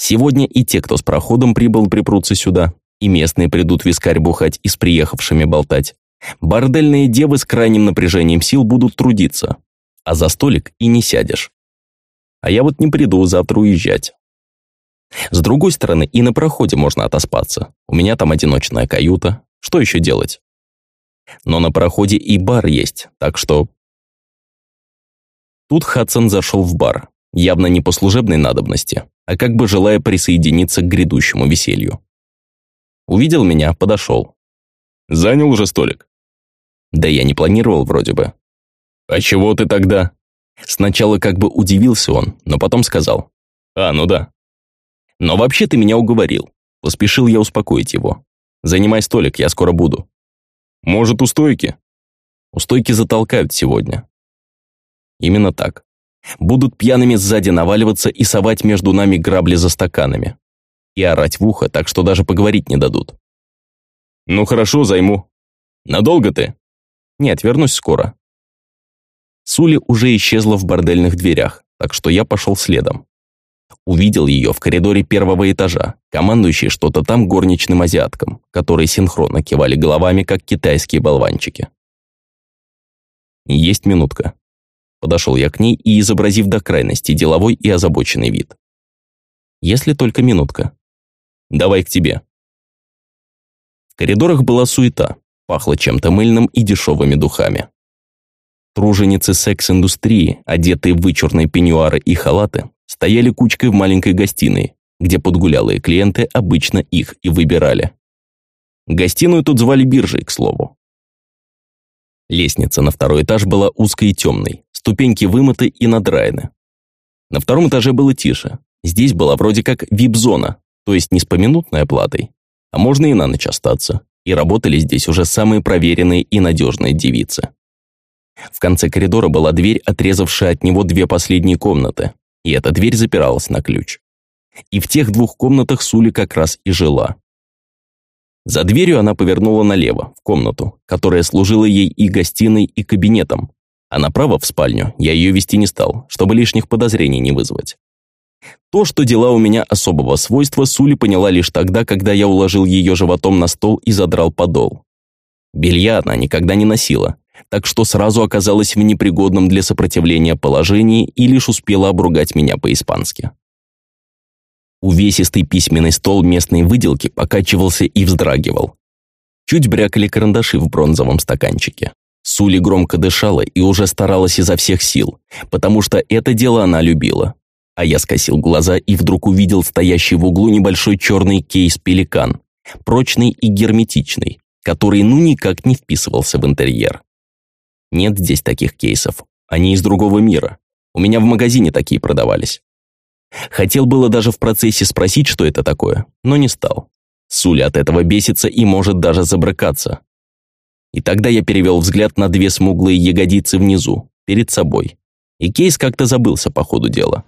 Сегодня и те, кто с проходом прибыл, припрутся сюда, и местные придут вискарь бухать и с приехавшими болтать. Бордельные девы с крайним напряжением сил будут трудиться, а за столик и не сядешь. А я вот не приду завтра уезжать. С другой стороны, и на проходе можно отоспаться. У меня там одиночная каюта. Что еще делать? Но на проходе и бар есть, так что... Тут Хадсон зашел в бар, явно не по служебной надобности, а как бы желая присоединиться к грядущему веселью. Увидел меня, подошел. «Занял уже столик?» «Да я не планировал вроде бы». «А чего ты тогда?» Сначала как бы удивился он, но потом сказал. «А, ну да, но вообще ты меня уговорил. Поспешил я успокоить его. Занимай столик, я скоро буду. Может, у стойки? У стойки затолкают сегодня. Именно так. Будут пьяными сзади наваливаться и совать между нами грабли за стаканами. И орать в ухо, так что даже поговорить не дадут. Ну хорошо, займу. Надолго ты? Нет, вернусь скоро. Сули уже исчезла в бордельных дверях, так что я пошел следом. Увидел ее в коридоре первого этажа, командующий что-то там горничным азиаткам, которые синхронно кивали головами, как китайские болванчики. «Есть минутка». Подошел я к ней и, изобразив до крайности деловой и озабоченный вид. «Если только минутка. Давай к тебе». В коридорах была суета, пахло чем-то мыльным и дешевыми духами. Труженицы секс-индустрии, одетые в вычурные пеньюары и халаты, стояли кучкой в маленькой гостиной, где подгулялые клиенты обычно их и выбирали. Гостиную тут звали биржей, к слову. Лестница на второй этаж была узкой и темной, ступеньки вымыты и надраены. На втором этаже было тише. Здесь была вроде как вип-зона, то есть не с поминутной оплатой, а можно и на ночь остаться. И работали здесь уже самые проверенные и надежные девицы. В конце коридора была дверь, отрезавшая от него две последние комнаты, и эта дверь запиралась на ключ. И в тех двух комнатах Сули как раз и жила. За дверью она повернула налево, в комнату, которая служила ей и гостиной, и кабинетом, а направо в спальню я ее вести не стал, чтобы лишних подозрений не вызвать. То, что дела у меня особого свойства, Сули поняла лишь тогда, когда я уложил ее животом на стол и задрал подол. Белья она никогда не носила, так что сразу оказалась в непригодном для сопротивления положении и лишь успела обругать меня по-испански. Увесистый письменный стол местной выделки покачивался и вздрагивал. Чуть брякали карандаши в бронзовом стаканчике. Сули громко дышала и уже старалась изо всех сил, потому что это дело она любила. А я скосил глаза и вдруг увидел стоящий в углу небольшой черный кейс-пеликан, прочный и герметичный, который ну никак не вписывался в интерьер. Нет здесь таких кейсов. Они из другого мира. У меня в магазине такие продавались. Хотел было даже в процессе спросить, что это такое, но не стал. Суля от этого бесится и может даже забрыкаться. И тогда я перевел взгляд на две смуглые ягодицы внизу, перед собой. И кейс как-то забылся по ходу дела.